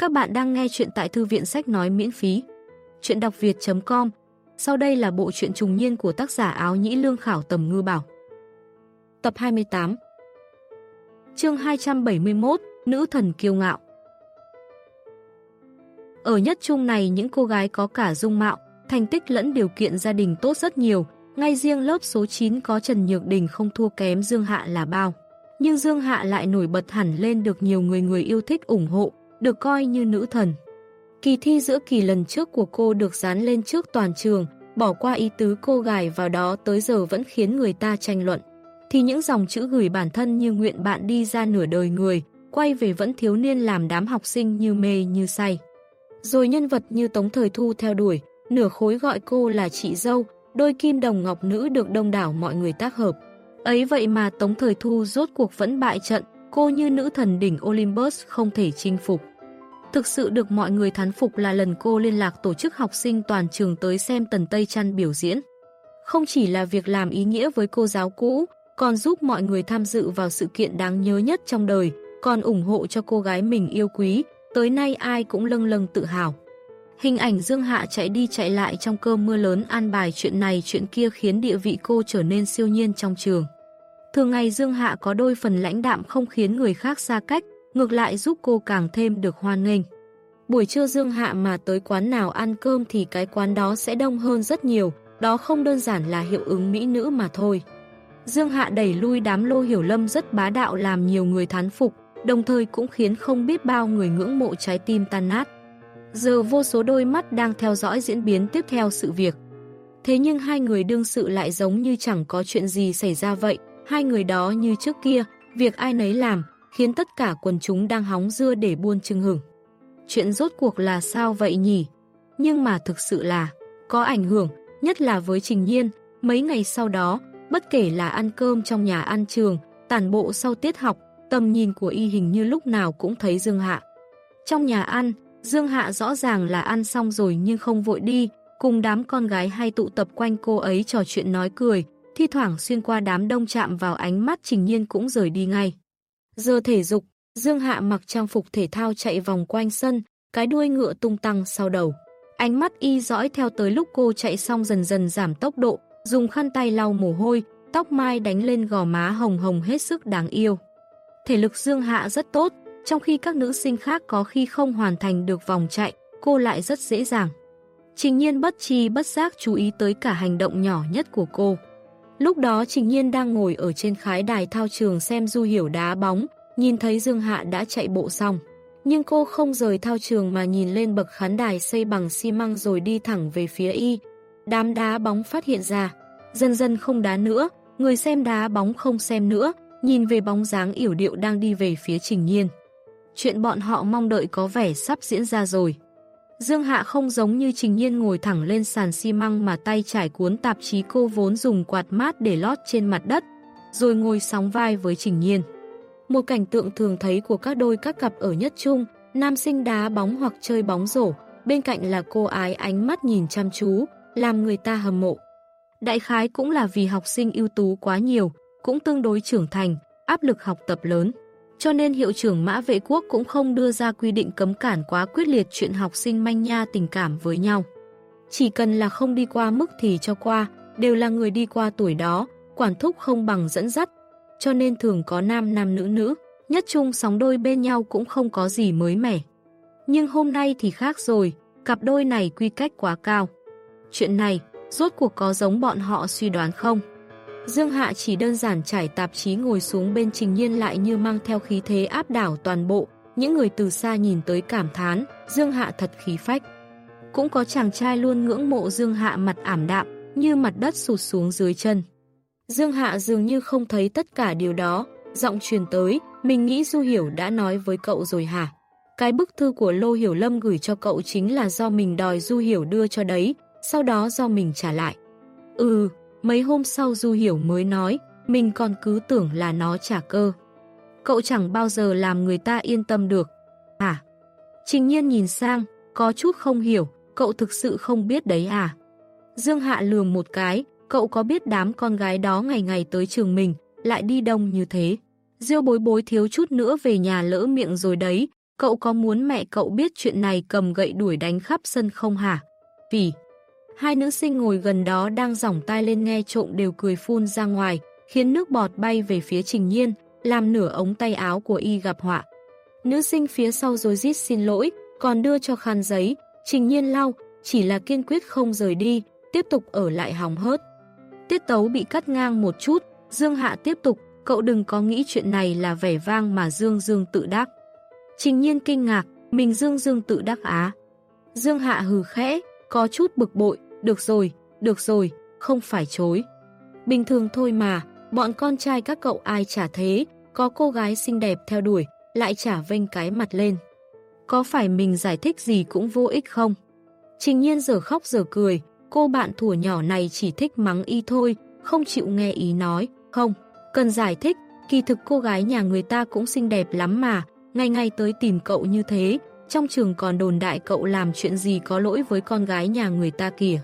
Các bạn đang nghe chuyện tại thư viện sách nói miễn phí. Chuyện đọc việt.com Sau đây là bộ truyện trùng niên của tác giả áo nhĩ lương khảo tầm ngư bảo. Tập 28 Chương 271 Nữ thần kiêu ngạo Ở nhất trung này những cô gái có cả dung mạo, thành tích lẫn điều kiện gia đình tốt rất nhiều, ngay riêng lớp số 9 có Trần Nhược Đình không thua kém Dương Hạ là bao. Nhưng Dương Hạ lại nổi bật hẳn lên được nhiều người người yêu thích ủng hộ, được coi như nữ thần. Kỳ thi giữa kỳ lần trước của cô được dán lên trước toàn trường, bỏ qua ý tứ cô gài vào đó tới giờ vẫn khiến người ta tranh luận. Thì những dòng chữ gửi bản thân như nguyện bạn đi ra nửa đời người, quay về vẫn thiếu niên làm đám học sinh như mê như say. Rồi nhân vật như Tống Thời Thu theo đuổi, nửa khối gọi cô là chị dâu, đôi kim đồng ngọc nữ được đông đảo mọi người tác hợp. Ấy vậy mà Tống Thời Thu rốt cuộc vẫn bại trận, cô như nữ thần đỉnh Olympus không thể chinh phục. Thực sự được mọi người thán phục là lần cô liên lạc tổ chức học sinh toàn trường tới xem Tần Tây Trăn biểu diễn. Không chỉ là việc làm ý nghĩa với cô giáo cũ, còn giúp mọi người tham dự vào sự kiện đáng nhớ nhất trong đời, còn ủng hộ cho cô gái mình yêu quý, tới nay ai cũng lâng lâng tự hào. Hình ảnh Dương Hạ chạy đi chạy lại trong cơn mưa lớn an bài chuyện này chuyện kia khiến địa vị cô trở nên siêu nhiên trong trường. Thường ngày Dương Hạ có đôi phần lãnh đạm không khiến người khác xa cách, ngược lại giúp cô càng thêm được hoan nghênh. Buổi trưa Dương Hạ mà tới quán nào ăn cơm thì cái quán đó sẽ đông hơn rất nhiều, đó không đơn giản là hiệu ứng mỹ nữ mà thôi. Dương Hạ đẩy lui đám lô hiểu lâm rất bá đạo làm nhiều người thán phục, đồng thời cũng khiến không biết bao người ngưỡng mộ trái tim tan nát. Giờ vô số đôi mắt đang theo dõi diễn biến tiếp theo sự việc. Thế nhưng hai người đương sự lại giống như chẳng có chuyện gì xảy ra vậy, hai người đó như trước kia, việc ai nấy làm, khiến tất cả quần chúng đang hóng dưa để buôn chưng hưởng. Chuyện rốt cuộc là sao vậy nhỉ? Nhưng mà thực sự là có ảnh hưởng, nhất là với Trình Nhiên. Mấy ngày sau đó, bất kể là ăn cơm trong nhà ăn trường, tản bộ sau tiết học, tầm nhìn của y hình như lúc nào cũng thấy Dương Hạ. Trong nhà ăn, Dương Hạ rõ ràng là ăn xong rồi nhưng không vội đi, cùng đám con gái hay tụ tập quanh cô ấy trò chuyện nói cười, thi thoảng xuyên qua đám đông chạm vào ánh mắt Trình Nhiên cũng rời đi ngay. Giờ thể dục, Dương Hạ mặc trang phục thể thao chạy vòng quanh sân, cái đuôi ngựa tung tăng sau đầu. Ánh mắt y dõi theo tới lúc cô chạy xong dần dần giảm tốc độ, dùng khăn tay lau mồ hôi, tóc mai đánh lên gò má hồng hồng hết sức đáng yêu. Thể lực Dương Hạ rất tốt, trong khi các nữ sinh khác có khi không hoàn thành được vòng chạy, cô lại rất dễ dàng. Trình nhiên bất chi bất giác chú ý tới cả hành động nhỏ nhất của cô. Lúc đó Trình Nhiên đang ngồi ở trên khái đài thao trường xem Du Hiểu đá bóng, nhìn thấy Dương Hạ đã chạy bộ xong. Nhưng cô không rời thao trường mà nhìn lên bậc khán đài xây bằng xi măng rồi đi thẳng về phía y. Đám đá bóng phát hiện ra. Dần dần không đá nữa, người xem đá bóng không xem nữa, nhìn về bóng dáng yểu điệu đang đi về phía Trình Nhiên. Chuyện bọn họ mong đợi có vẻ sắp diễn ra rồi. Dương Hạ không giống như Trình Nhiên ngồi thẳng lên sàn xi măng mà tay trải cuốn tạp chí cô vốn dùng quạt mát để lót trên mặt đất, rồi ngồi sóng vai với Trình Nhiên. Một cảnh tượng thường thấy của các đôi các cặp ở nhất trung, nam sinh đá bóng hoặc chơi bóng rổ, bên cạnh là cô ái ánh mắt nhìn chăm chú, làm người ta hâm mộ. Đại khái cũng là vì học sinh ưu tú quá nhiều, cũng tương đối trưởng thành, áp lực học tập lớn cho nên hiệu trưởng Mã Vệ Quốc cũng không đưa ra quy định cấm cản quá quyết liệt chuyện học sinh manh nha tình cảm với nhau. Chỉ cần là không đi qua mức thì cho qua, đều là người đi qua tuổi đó, quản thúc không bằng dẫn dắt, cho nên thường có nam nam nữ nữ, nhất chung sóng đôi bên nhau cũng không có gì mới mẻ. Nhưng hôm nay thì khác rồi, cặp đôi này quy cách quá cao. Chuyện này, rốt cuộc có giống bọn họ suy đoán không? Dương Hạ chỉ đơn giản trải tạp chí ngồi xuống bên Trình Nhiên lại như mang theo khí thế áp đảo toàn bộ, những người từ xa nhìn tới cảm thán, Dương Hạ thật khí phách. Cũng có chàng trai luôn ngưỡng mộ Dương Hạ mặt ảm đạm, như mặt đất sụt xuống dưới chân. Dương Hạ dường như không thấy tất cả điều đó, giọng truyền tới, mình nghĩ Du Hiểu đã nói với cậu rồi hả? Cái bức thư của Lô Hiểu Lâm gửi cho cậu chính là do mình đòi Du Hiểu đưa cho đấy, sau đó do mình trả lại. Ừ, Mấy hôm sau Du Hiểu mới nói, mình còn cứ tưởng là nó trả cơ. Cậu chẳng bao giờ làm người ta yên tâm được. À? Trình nhiên nhìn sang, có chút không hiểu, cậu thực sự không biết đấy à? Dương Hạ lường một cái, cậu có biết đám con gái đó ngày ngày tới trường mình, lại đi đông như thế. Diêu bối bối thiếu chút nữa về nhà lỡ miệng rồi đấy, cậu có muốn mẹ cậu biết chuyện này cầm gậy đuổi đánh khắp sân không hả? Vì hai nữ sinh ngồi gần đó đang giỏng tai lên nghe trộm đều cười phun ra ngoài, khiến nước bọt bay về phía Trình Nhiên, làm nửa ống tay áo của y gặp họa. Nữ sinh phía sau rồi rít xin lỗi, còn đưa cho khăn giấy, Trình Nhiên lau, chỉ là kiên quyết không rời đi, tiếp tục ở lại hòng hớt. Tiết tấu bị cắt ngang một chút, Dương Hạ tiếp tục, cậu đừng có nghĩ chuyện này là vẻ vang mà Dương Dương tự đắc. Trình nhiên kinh ngạc, mình Dương Dương tự đắc á. Dương Hạ hừ khẽ, có chút bực bội, được rồi, được rồi, không phải chối. Bình thường thôi mà, bọn con trai các cậu ai chả thế, có cô gái xinh đẹp theo đuổi, lại chả vênh cái mặt lên. Có phải mình giải thích gì cũng vô ích không? Trình nhiên giờ khóc giờ cười, cô bạn thủa nhỏ này chỉ thích mắng y thôi, không chịu nghe ý nói, không, cần giải thích, kỳ thực cô gái nhà người ta cũng xinh đẹp lắm mà, ngày ngày tới tìm cậu như thế, trong trường còn đồn đại cậu làm chuyện gì có lỗi với con gái nhà người ta kìa.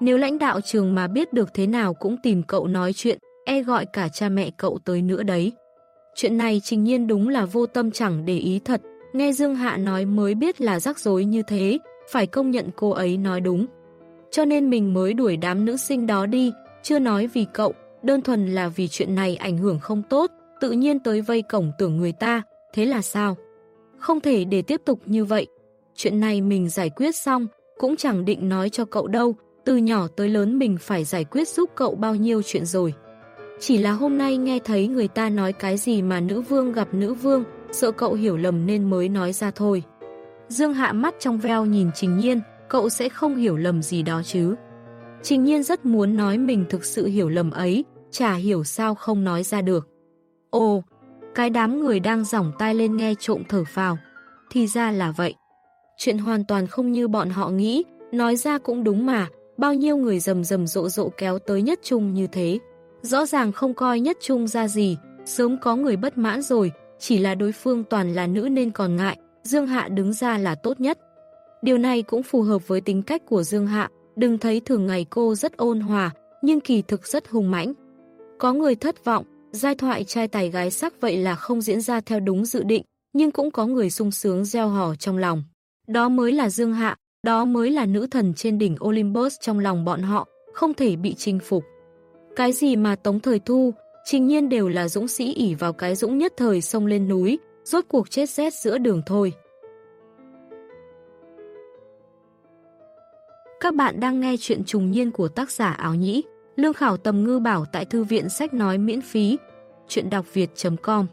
Nếu lãnh đạo trường mà biết được thế nào cũng tìm cậu nói chuyện, e gọi cả cha mẹ cậu tới nữa đấy. Chuyện này trình nhiên đúng là vô tâm chẳng để ý thật, nghe Dương Hạ nói mới biết là rắc rối như thế, phải công nhận cô ấy nói đúng. Cho nên mình mới đuổi đám nữ sinh đó đi, chưa nói vì cậu, đơn thuần là vì chuyện này ảnh hưởng không tốt, tự nhiên tới vây cổng tưởng người ta, thế là sao? Không thể để tiếp tục như vậy. Chuyện này mình giải quyết xong, cũng chẳng định nói cho cậu đâu, từ nhỏ tới lớn mình phải giải quyết giúp cậu bao nhiêu chuyện rồi. Chỉ là hôm nay nghe thấy người ta nói cái gì mà nữ vương gặp nữ vương, sợ cậu hiểu lầm nên mới nói ra thôi. Dương hạ mắt trong veo nhìn Trình Nhiên, cậu sẽ không hiểu lầm gì đó chứ. Trình Nhiên rất muốn nói mình thực sự hiểu lầm ấy, chả hiểu sao không nói ra được. Ồ, cái đám người đang giỏng tai lên nghe trộm thở vào, Thì ra là vậy. Chuyện hoàn toàn không như bọn họ nghĩ, nói ra cũng đúng mà, bao nhiêu người rầm rầm rộ rộ kéo tới nhất trung như thế. Rõ ràng không coi nhất trung ra gì, sớm có người bất mãn rồi, chỉ là đối phương toàn là nữ nên còn ngại, Dương Hạ đứng ra là tốt nhất. Điều này cũng phù hợp với tính cách của Dương Hạ, đừng thấy thường ngày cô rất ôn hòa, nhưng kỳ thực rất hùng mãnh. Có người thất vọng, giai thoại trai tài gái sắc vậy là không diễn ra theo đúng dự định, nhưng cũng có người sung sướng gieo hò trong lòng. Đó mới là Dương Hạ, đó mới là nữ thần trên đỉnh Olympus trong lòng bọn họ, không thể bị chinh phục. Cái gì mà tống thời thu, trình nhiên đều là dũng sĩ ỉ vào cái dũng nhất thời sông lên núi, rốt cuộc chết rét giữa đường thôi. Các bạn đang nghe chuyện trùng niên của tác giả áo nhĩ. Lương khảo tầm ngư bảo tại thư viện sách nói miễn phí. Chuyện đọc việt.com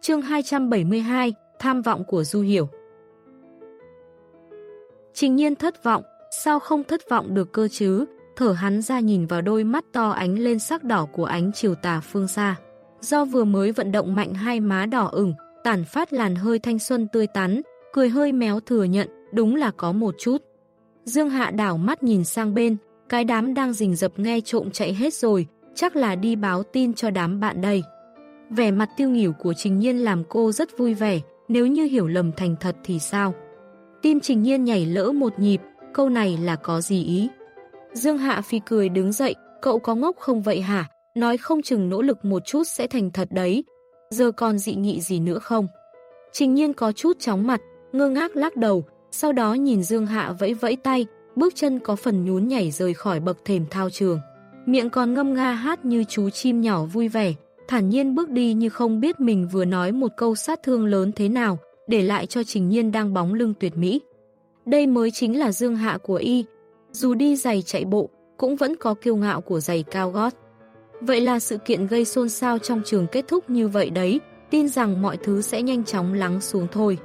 Chương 272 Tham vọng của Du Hiểu Trình nhiên thất vọng, sao không thất vọng được cơ chứ? Thở hắn ra nhìn vào đôi mắt to ánh lên sắc đỏ của ánh chiều tà phương xa. Do vừa mới vận động mạnh hai má đỏ ửng, tản phát làn hơi thanh xuân tươi tắn, cười hơi méo thừa nhận, đúng là có một chút. Dương Hạ đảo mắt nhìn sang bên, cái đám đang rình rập nghe trộm chạy hết rồi, chắc là đi báo tin cho đám bạn đây. Vẻ mặt tiêu nghỉu của Trình Nhiên làm cô rất vui vẻ, nếu như hiểu lầm thành thật thì sao? Tim Trình Nhiên nhảy lỡ một nhịp, câu này là có gì ý? Dương Hạ Phi cười đứng dậy, cậu có ngốc không vậy hả? Nói không chừng nỗ lực một chút sẽ thành thật đấy. Giờ còn dị nghị gì nữa không? Trình Nhiên có chút chóng mặt, ngơ ngác lắc đầu, sau đó nhìn Dương Hạ vẫy vẫy tay, bước chân có phần nhún nhảy rời khỏi bậc thềm thao trường. Miệng còn ngâm nga hát như chú chim nhỏ vui vẻ, thản nhiên bước đi như không biết mình vừa nói một câu sát thương lớn thế nào, để lại cho Trình Nhiên đang bóng lưng tuyệt mỹ. Đây mới chính là dương hạ của y, dù đi giày chạy bộ, cũng vẫn có kiêu ngạo của giày cao gót. Vậy là sự kiện gây xôn xao trong trường kết thúc như vậy đấy, tin rằng mọi thứ sẽ nhanh chóng lắng xuống thôi.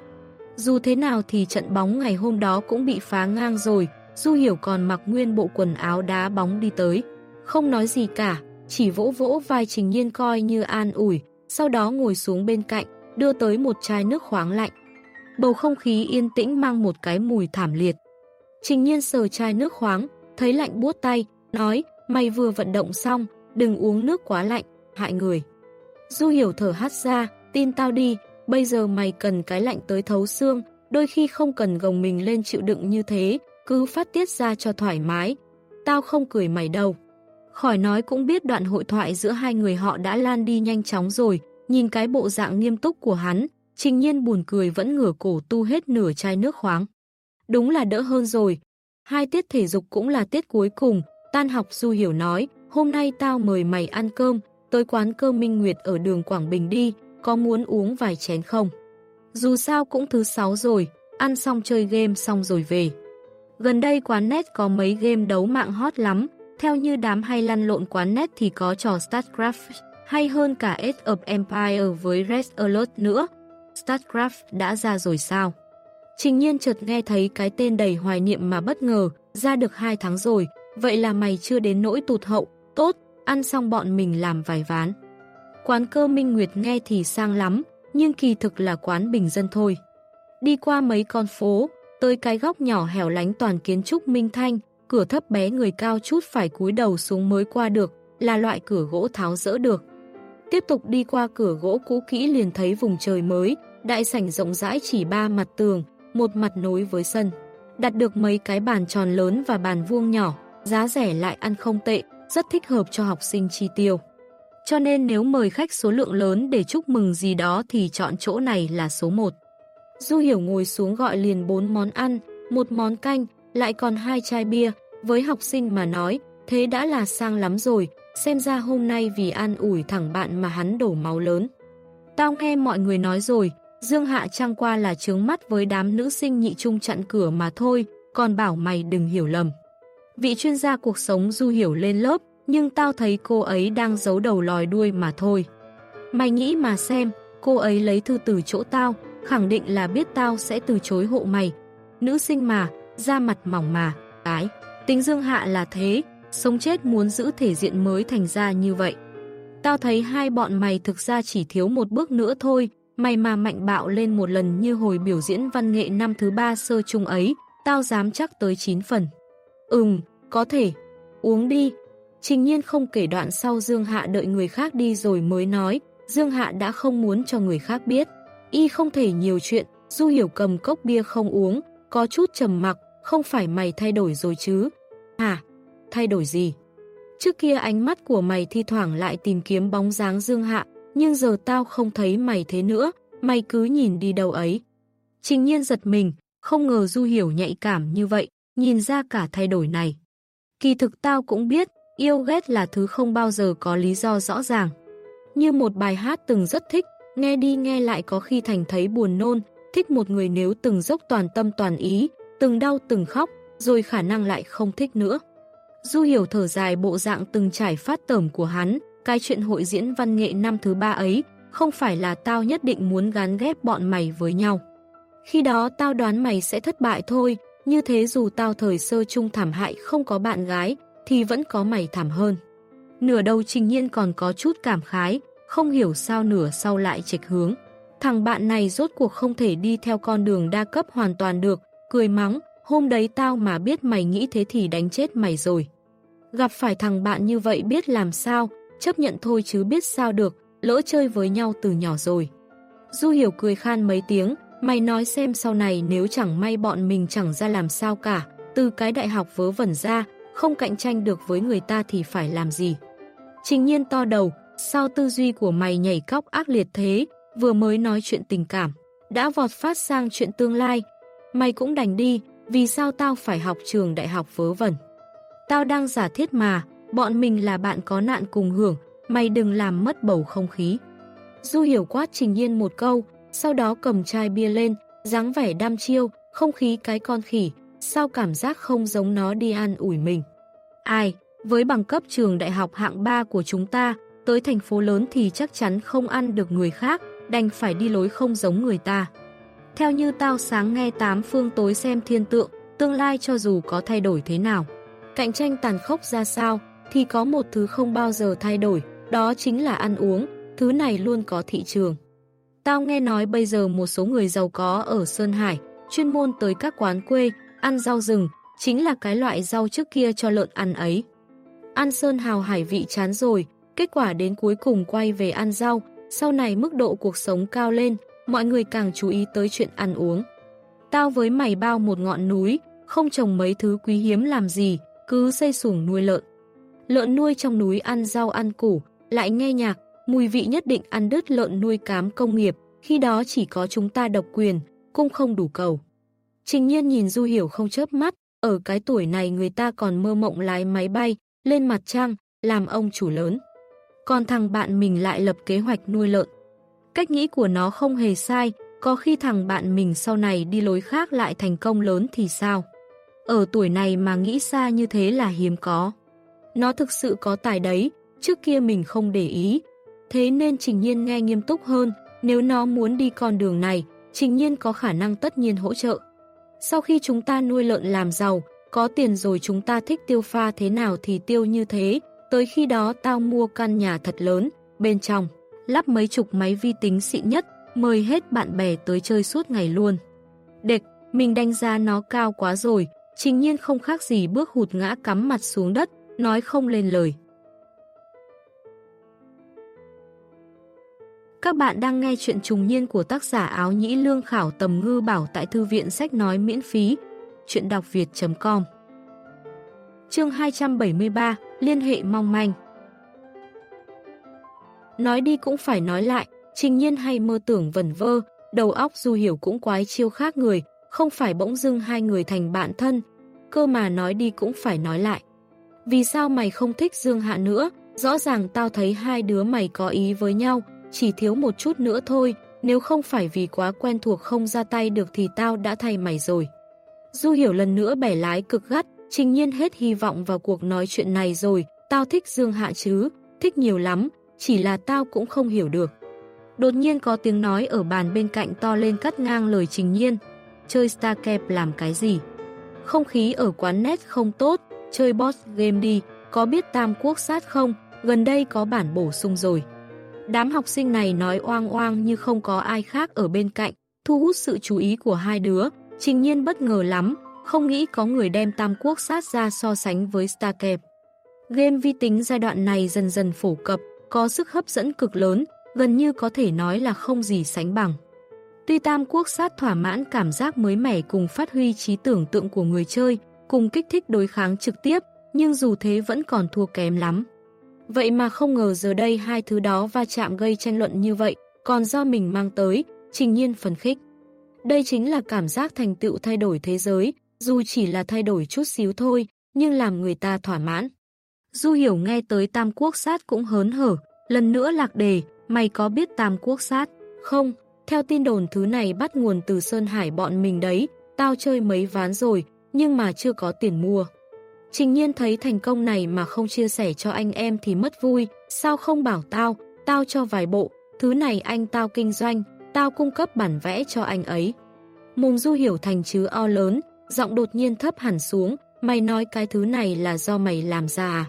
Dù thế nào thì trận bóng ngày hôm đó cũng bị phá ngang rồi, Du Hiểu còn mặc nguyên bộ quần áo đá bóng đi tới. Không nói gì cả, chỉ vỗ vỗ vai Trình Nhiên coi như an ủi, sau đó ngồi xuống bên cạnh, đưa tới một chai nước khoáng lạnh. Bầu không khí yên tĩnh mang một cái mùi thảm liệt. Trình Nhiên sờ chai nước khoáng, thấy lạnh buốt tay, nói, mày vừa vận động xong, đừng uống nước quá lạnh, hại người. Du Hiểu thở hắt ra, tin tao đi, bây giờ mày cần cái lạnh tới thấu xương, đôi khi không cần gồng mình lên chịu đựng như thế, cứ phát tiết ra cho thoải mái. Tao không cười mày đâu. Khỏi nói cũng biết đoạn hội thoại giữa hai người họ đã lan đi nhanh chóng rồi, nhìn cái bộ dạng nghiêm túc của hắn, Trình nhiên buồn cười vẫn ngửa cổ tu hết nửa chai nước khoáng. Đúng là đỡ hơn rồi. Hai tiết thể dục cũng là tiết cuối cùng, tan học Du Hiểu nói, hôm nay tao mời mày ăn cơm, tới quán cơm Minh Nguyệt ở đường Quảng Bình đi, có muốn uống vài chén không? Dù sao cũng thứ sáu rồi, ăn xong chơi game xong rồi về. Gần đây quán net có mấy game đấu mạng hot lắm, theo như đám hay lăn lộn quán net thì có trò StarCraft, hay hơn cả Age of Empire với Red Alert nữa. StarCraft đã ra rồi sao? Trình nhiên chợt nghe thấy cái tên đầy hoài niệm mà bất ngờ, ra được 2 tháng rồi, vậy là mày chưa đến nỗi tụt hậu, tốt, ăn xong bọn mình làm vài ván. Quán cơ Minh Nguyệt nghe thì sang lắm, nhưng kỳ thực là quán bình dân thôi. Đi qua mấy con phố, tới cái góc nhỏ hẻo lánh toàn kiến trúc Minh Thanh, cửa thấp bé người cao chút phải cúi đầu xuống mới qua được, là loại cửa gỗ tháo rỡ được. Tiếp tục đi qua cửa gỗ cũ kỹ liền thấy vùng trời mới, đại sảnh rộng rãi chỉ ba mặt tường, một mặt nối với sân. Đặt được mấy cái bàn tròn lớn và bàn vuông nhỏ, giá rẻ lại ăn không tệ, rất thích hợp cho học sinh chi tiêu. Cho nên nếu mời khách số lượng lớn để chúc mừng gì đó thì chọn chỗ này là số 1. Du Hiểu ngồi xuống gọi liền 4 món ăn, một món canh, lại còn hai chai bia. Với học sinh mà nói, thế đã là sang lắm rồi, xem ra hôm nay vì an ủi thẳng bạn mà hắn đổ máu lớn. Tao nghe mọi người nói rồi, Dương Hạ trang qua là trướng mắt với đám nữ sinh nhị trung chặn cửa mà thôi, còn bảo mày đừng hiểu lầm. Vị chuyên gia cuộc sống Du Hiểu lên lớp, nhưng tao thấy cô ấy đang giấu đầu lòi đuôi mà thôi. Mày nghĩ mà xem, cô ấy lấy thư từ chỗ tao, khẳng định là biết tao sẽ từ chối hộ mày. Nữ sinh mà, da mặt mỏng mà, cái. Tính dương hạ là thế, sống chết muốn giữ thể diện mới thành ra như vậy. Tao thấy hai bọn mày thực ra chỉ thiếu một bước nữa thôi, mày mà mạnh bạo lên một lần như hồi biểu diễn văn nghệ năm thứ ba sơ chung ấy, tao dám chắc tới 9 phần. Ừm, có thể. Uống đi, Trình nhiên không kể đoạn sau Dương Hạ đợi người khác đi rồi mới nói, Dương Hạ đã không muốn cho người khác biết. Y không thể nhiều chuyện, Du Hiểu cầm cốc bia không uống, có chút trầm mặc, không phải mày thay đổi rồi chứ. Hả? Thay đổi gì? Trước kia ánh mắt của mày thi thoảng lại tìm kiếm bóng dáng Dương Hạ, nhưng giờ tao không thấy mày thế nữa, mày cứ nhìn đi đâu ấy. Trình nhiên giật mình, không ngờ Du Hiểu nhạy cảm như vậy, nhìn ra cả thay đổi này. Kỳ thực tao cũng biết, Yêu ghét là thứ không bao giờ có lý do rõ ràng. Như một bài hát từng rất thích, nghe đi nghe lại có khi thành thấy buồn nôn, thích một người nếu từng dốc toàn tâm toàn ý, từng đau từng khóc, rồi khả năng lại không thích nữa. Du hiểu thở dài bộ dạng từng trải phát tởm của hắn, cái chuyện hội diễn văn nghệ năm thứ ba ấy, không phải là tao nhất định muốn gán ghép bọn mày với nhau. Khi đó tao đoán mày sẽ thất bại thôi, như thế dù tao thời sơ trung thảm hại không có bạn gái, thì vẫn có mày thảm hơn. Nửa đầu trình nhiên còn có chút cảm khái, không hiểu sao nửa sau lại chệch hướng. Thằng bạn này rốt cuộc không thể đi theo con đường đa cấp hoàn toàn được, cười mắng, hôm đấy tao mà biết mày nghĩ thế thì đánh chết mày rồi. Gặp phải thằng bạn như vậy biết làm sao, chấp nhận thôi chứ biết sao được, lỡ chơi với nhau từ nhỏ rồi. Du hiểu cười khan mấy tiếng, mày nói xem sau này nếu chẳng may bọn mình chẳng ra làm sao cả, từ cái đại học vớ vẩn ra, không cạnh tranh được với người ta thì phải làm gì. Trình nhiên to đầu, sao tư duy của mày nhảy cóc ác liệt thế, vừa mới nói chuyện tình cảm, đã vọt phát sang chuyện tương lai. Mày cũng đành đi, vì sao tao phải học trường đại học vớ vẩn. Tao đang giả thiết mà, bọn mình là bạn có nạn cùng hưởng, mày đừng làm mất bầu không khí. Du hiểu quát trình nhiên một câu, sau đó cầm chai bia lên, dáng vẻ đam chiêu, không khí cái con khỉ, sao cảm giác không giống nó đi an ủi mình. Ai, với bằng cấp trường đại học hạng 3 của chúng ta, tới thành phố lớn thì chắc chắn không ăn được người khác, đành phải đi lối không giống người ta. Theo như tao sáng nghe tám phương tối xem thiên tượng, tương lai cho dù có thay đổi thế nào, cạnh tranh tàn khốc ra sao, thì có một thứ không bao giờ thay đổi, đó chính là ăn uống, thứ này luôn có thị trường. Tao nghe nói bây giờ một số người giàu có ở Sơn Hải, chuyên môn tới các quán quê, ăn rau rừng, chính là cái loại rau trước kia cho lợn ăn ấy. Ăn sơn hào hải vị chán rồi, kết quả đến cuối cùng quay về ăn rau, sau này mức độ cuộc sống cao lên, mọi người càng chú ý tới chuyện ăn uống. Tao với mày bao một ngọn núi, không trồng mấy thứ quý hiếm làm gì, cứ xây sủng nuôi lợn. Lợn nuôi trong núi ăn rau ăn củ, lại nghe nhạc, mùi vị nhất định ăn đứt lợn nuôi cám công nghiệp, khi đó chỉ có chúng ta độc quyền, cũng không đủ cầu. Trình nhiên nhìn Du Hiểu không chớp mắt, ở cái tuổi này người ta còn mơ mộng lái máy bay, lên mặt trăng, làm ông chủ lớn. Còn thằng bạn mình lại lập kế hoạch nuôi lợn. Cách nghĩ của nó không hề sai, có khi thằng bạn mình sau này đi lối khác lại thành công lớn thì sao? Ở tuổi này mà nghĩ xa như thế là hiếm có. Nó thực sự có tài đấy, trước kia mình không để ý. Thế nên Trình Nhiên nghe nghiêm túc hơn, nếu nó muốn đi con đường này, Trình Nhiên có khả năng tất nhiên hỗ trợ. Sau khi chúng ta nuôi lợn làm giàu, có tiền rồi chúng ta thích tiêu pha thế nào thì tiêu như thế, tới khi đó tao mua căn nhà thật lớn, bên trong, lắp mấy chục máy vi tính xịn nhất, mời hết bạn bè tới chơi suốt ngày luôn. Đệt, mình đánh giá nó cao quá rồi, trình nhiên không khác gì bước hụt ngã cắm mặt xuống đất, nói không lên lời. Các bạn đang nghe chuyện trùng niên của tác giả áo nhĩ lương khảo tầm ngư bảo tại thư viện sách nói miễn phí. Chuyện đọc việt.com Chương 273 Liên hệ mong manh Nói đi cũng phải nói lại, trình nhiên hay mơ tưởng vẩn vơ, đầu óc du hiểu cũng quái chiêu khác người, không phải bỗng dưng hai người thành bạn thân, cơ mà nói đi cũng phải nói lại. Vì sao mày không thích Dương Hạ nữa? Rõ ràng tao thấy hai đứa mày có ý với nhau, chỉ thiếu một chút nữa thôi, nếu không phải vì quá quen thuộc không ra tay được thì tao đã thay mày rồi. Du hiểu lần nữa bẻ lái cực gắt, trình nhiên hết hy vọng vào cuộc nói chuyện này rồi, tao thích Dương Hạ chứ, thích nhiều lắm, chỉ là tao cũng không hiểu được. Đột nhiên có tiếng nói ở bàn bên cạnh to lên cắt ngang lời trình nhiên, chơi Star Cap làm cái gì? Không khí ở quán net không tốt, chơi boss game đi, có biết tam quốc sát không? Gần đây có bản bổ sung rồi. Đám học sinh này nói oang oang như không có ai khác ở bên cạnh, thu hút sự chú ý của hai đứa. Trình nhiên bất ngờ lắm, không nghĩ có người đem Tam Quốc sát ra so sánh với StarCraft. Game vi tính giai đoạn này dần dần phổ cập, có sức hấp dẫn cực lớn, gần như có thể nói là không gì sánh bằng. Tuy Tam Quốc sát thỏa mãn cảm giác mới mẻ cùng phát huy trí tưởng tượng của người chơi, cùng kích thích đối kháng trực tiếp, nhưng dù thế vẫn còn thua kém lắm. Vậy mà không ngờ giờ đây hai thứ đó va chạm gây tranh luận như vậy, còn do mình mang tới, trình nhiên phấn khích. Đây chính là cảm giác thành tựu thay đổi thế giới, dù chỉ là thay đổi chút xíu thôi, nhưng làm người ta thỏa mãn. Du hiểu nghe tới Tam Quốc sát cũng hớn hở, lần nữa lạc đề, mày có biết Tam Quốc sát? Không, theo tin đồn thứ này bắt nguồn từ Sơn Hải bọn mình đấy, tao chơi mấy ván rồi, nhưng mà chưa có tiền mua. Trình nhiên thấy thành công này mà không chia sẻ cho anh em thì mất vui, sao không bảo tao, tao cho vài bộ, thứ này anh tao kinh doanh, tao cung cấp bản vẽ cho anh ấy. Mùng du hiểu thành chứ O lớn, giọng đột nhiên thấp hẳn xuống, mày nói cái thứ này là do mày làm ra à?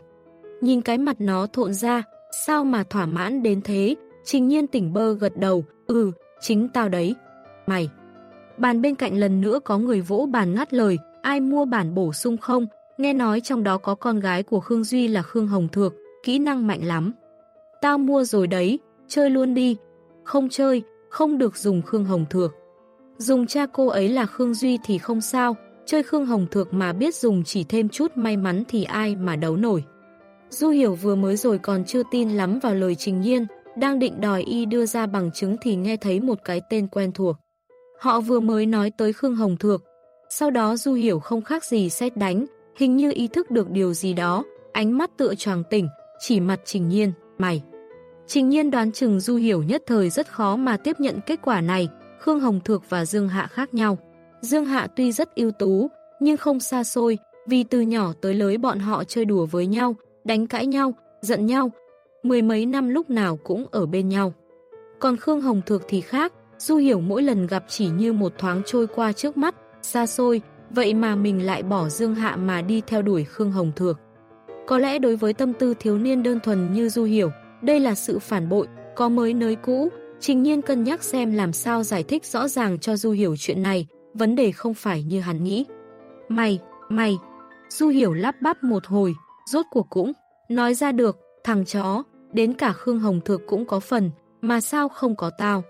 Nhìn cái mặt nó thộn ra, sao mà thỏa mãn đến thế? Trình nhiên tỉnh bơ gật đầu, ừ, chính tao đấy. Mày. Bàn bên cạnh lần nữa có người vỗ bàn ngắt lời, ai mua bản bổ sung không? Nghe nói trong đó có con gái của Khương Duy là Khương Hồng Thược, kỹ năng mạnh lắm. Tao mua rồi đấy, chơi luôn đi. Không chơi, không được dùng Khương Hồng Thược. Dùng cha cô ấy là Khương Duy thì không sao, chơi Khương Hồng Thược mà biết dùng chỉ thêm chút may mắn thì ai mà đấu nổi. Du Hiểu vừa mới rồi còn chưa tin lắm vào lời Trình Nhiên, đang định đòi y đưa ra bằng chứng thì nghe thấy một cái tên quen thuộc. Họ vừa mới nói tới Khương Hồng Thược, sau đó Du Hiểu không khác gì xét đánh, hình như ý thức được điều gì đó, ánh mắt tựa choàng tỉnh, chỉ mặt Trình Nhiên, mày. Trình Nhiên đoán chừng Du Hiểu nhất thời rất khó mà tiếp nhận kết quả này, Khương Hồng Thược và Dương Hạ khác nhau. Dương Hạ tuy rất ưu tú, nhưng không xa xôi, vì từ nhỏ tới lớn bọn họ chơi đùa với nhau, đánh cãi nhau, giận nhau, mười mấy năm lúc nào cũng ở bên nhau. Còn Khương Hồng Thược thì khác, Du Hiểu mỗi lần gặp chỉ như một thoáng trôi qua trước mắt, xa xôi, vậy mà mình lại bỏ Dương Hạ mà đi theo đuổi Khương Hồng Thược. Có lẽ đối với tâm tư thiếu niên đơn thuần như Du Hiểu, đây là sự phản bội, có mới nới cũ, Trình nhiên cân nhắc xem làm sao giải thích rõ ràng cho Du Hiểu chuyện này, vấn đề không phải như hắn nghĩ. Mày, mày, Du Hiểu lắp bắp một hồi, rốt cuộc cũng, nói ra được, thằng chó, đến cả Khương Hồng Thược cũng có phần, mà sao không có tao.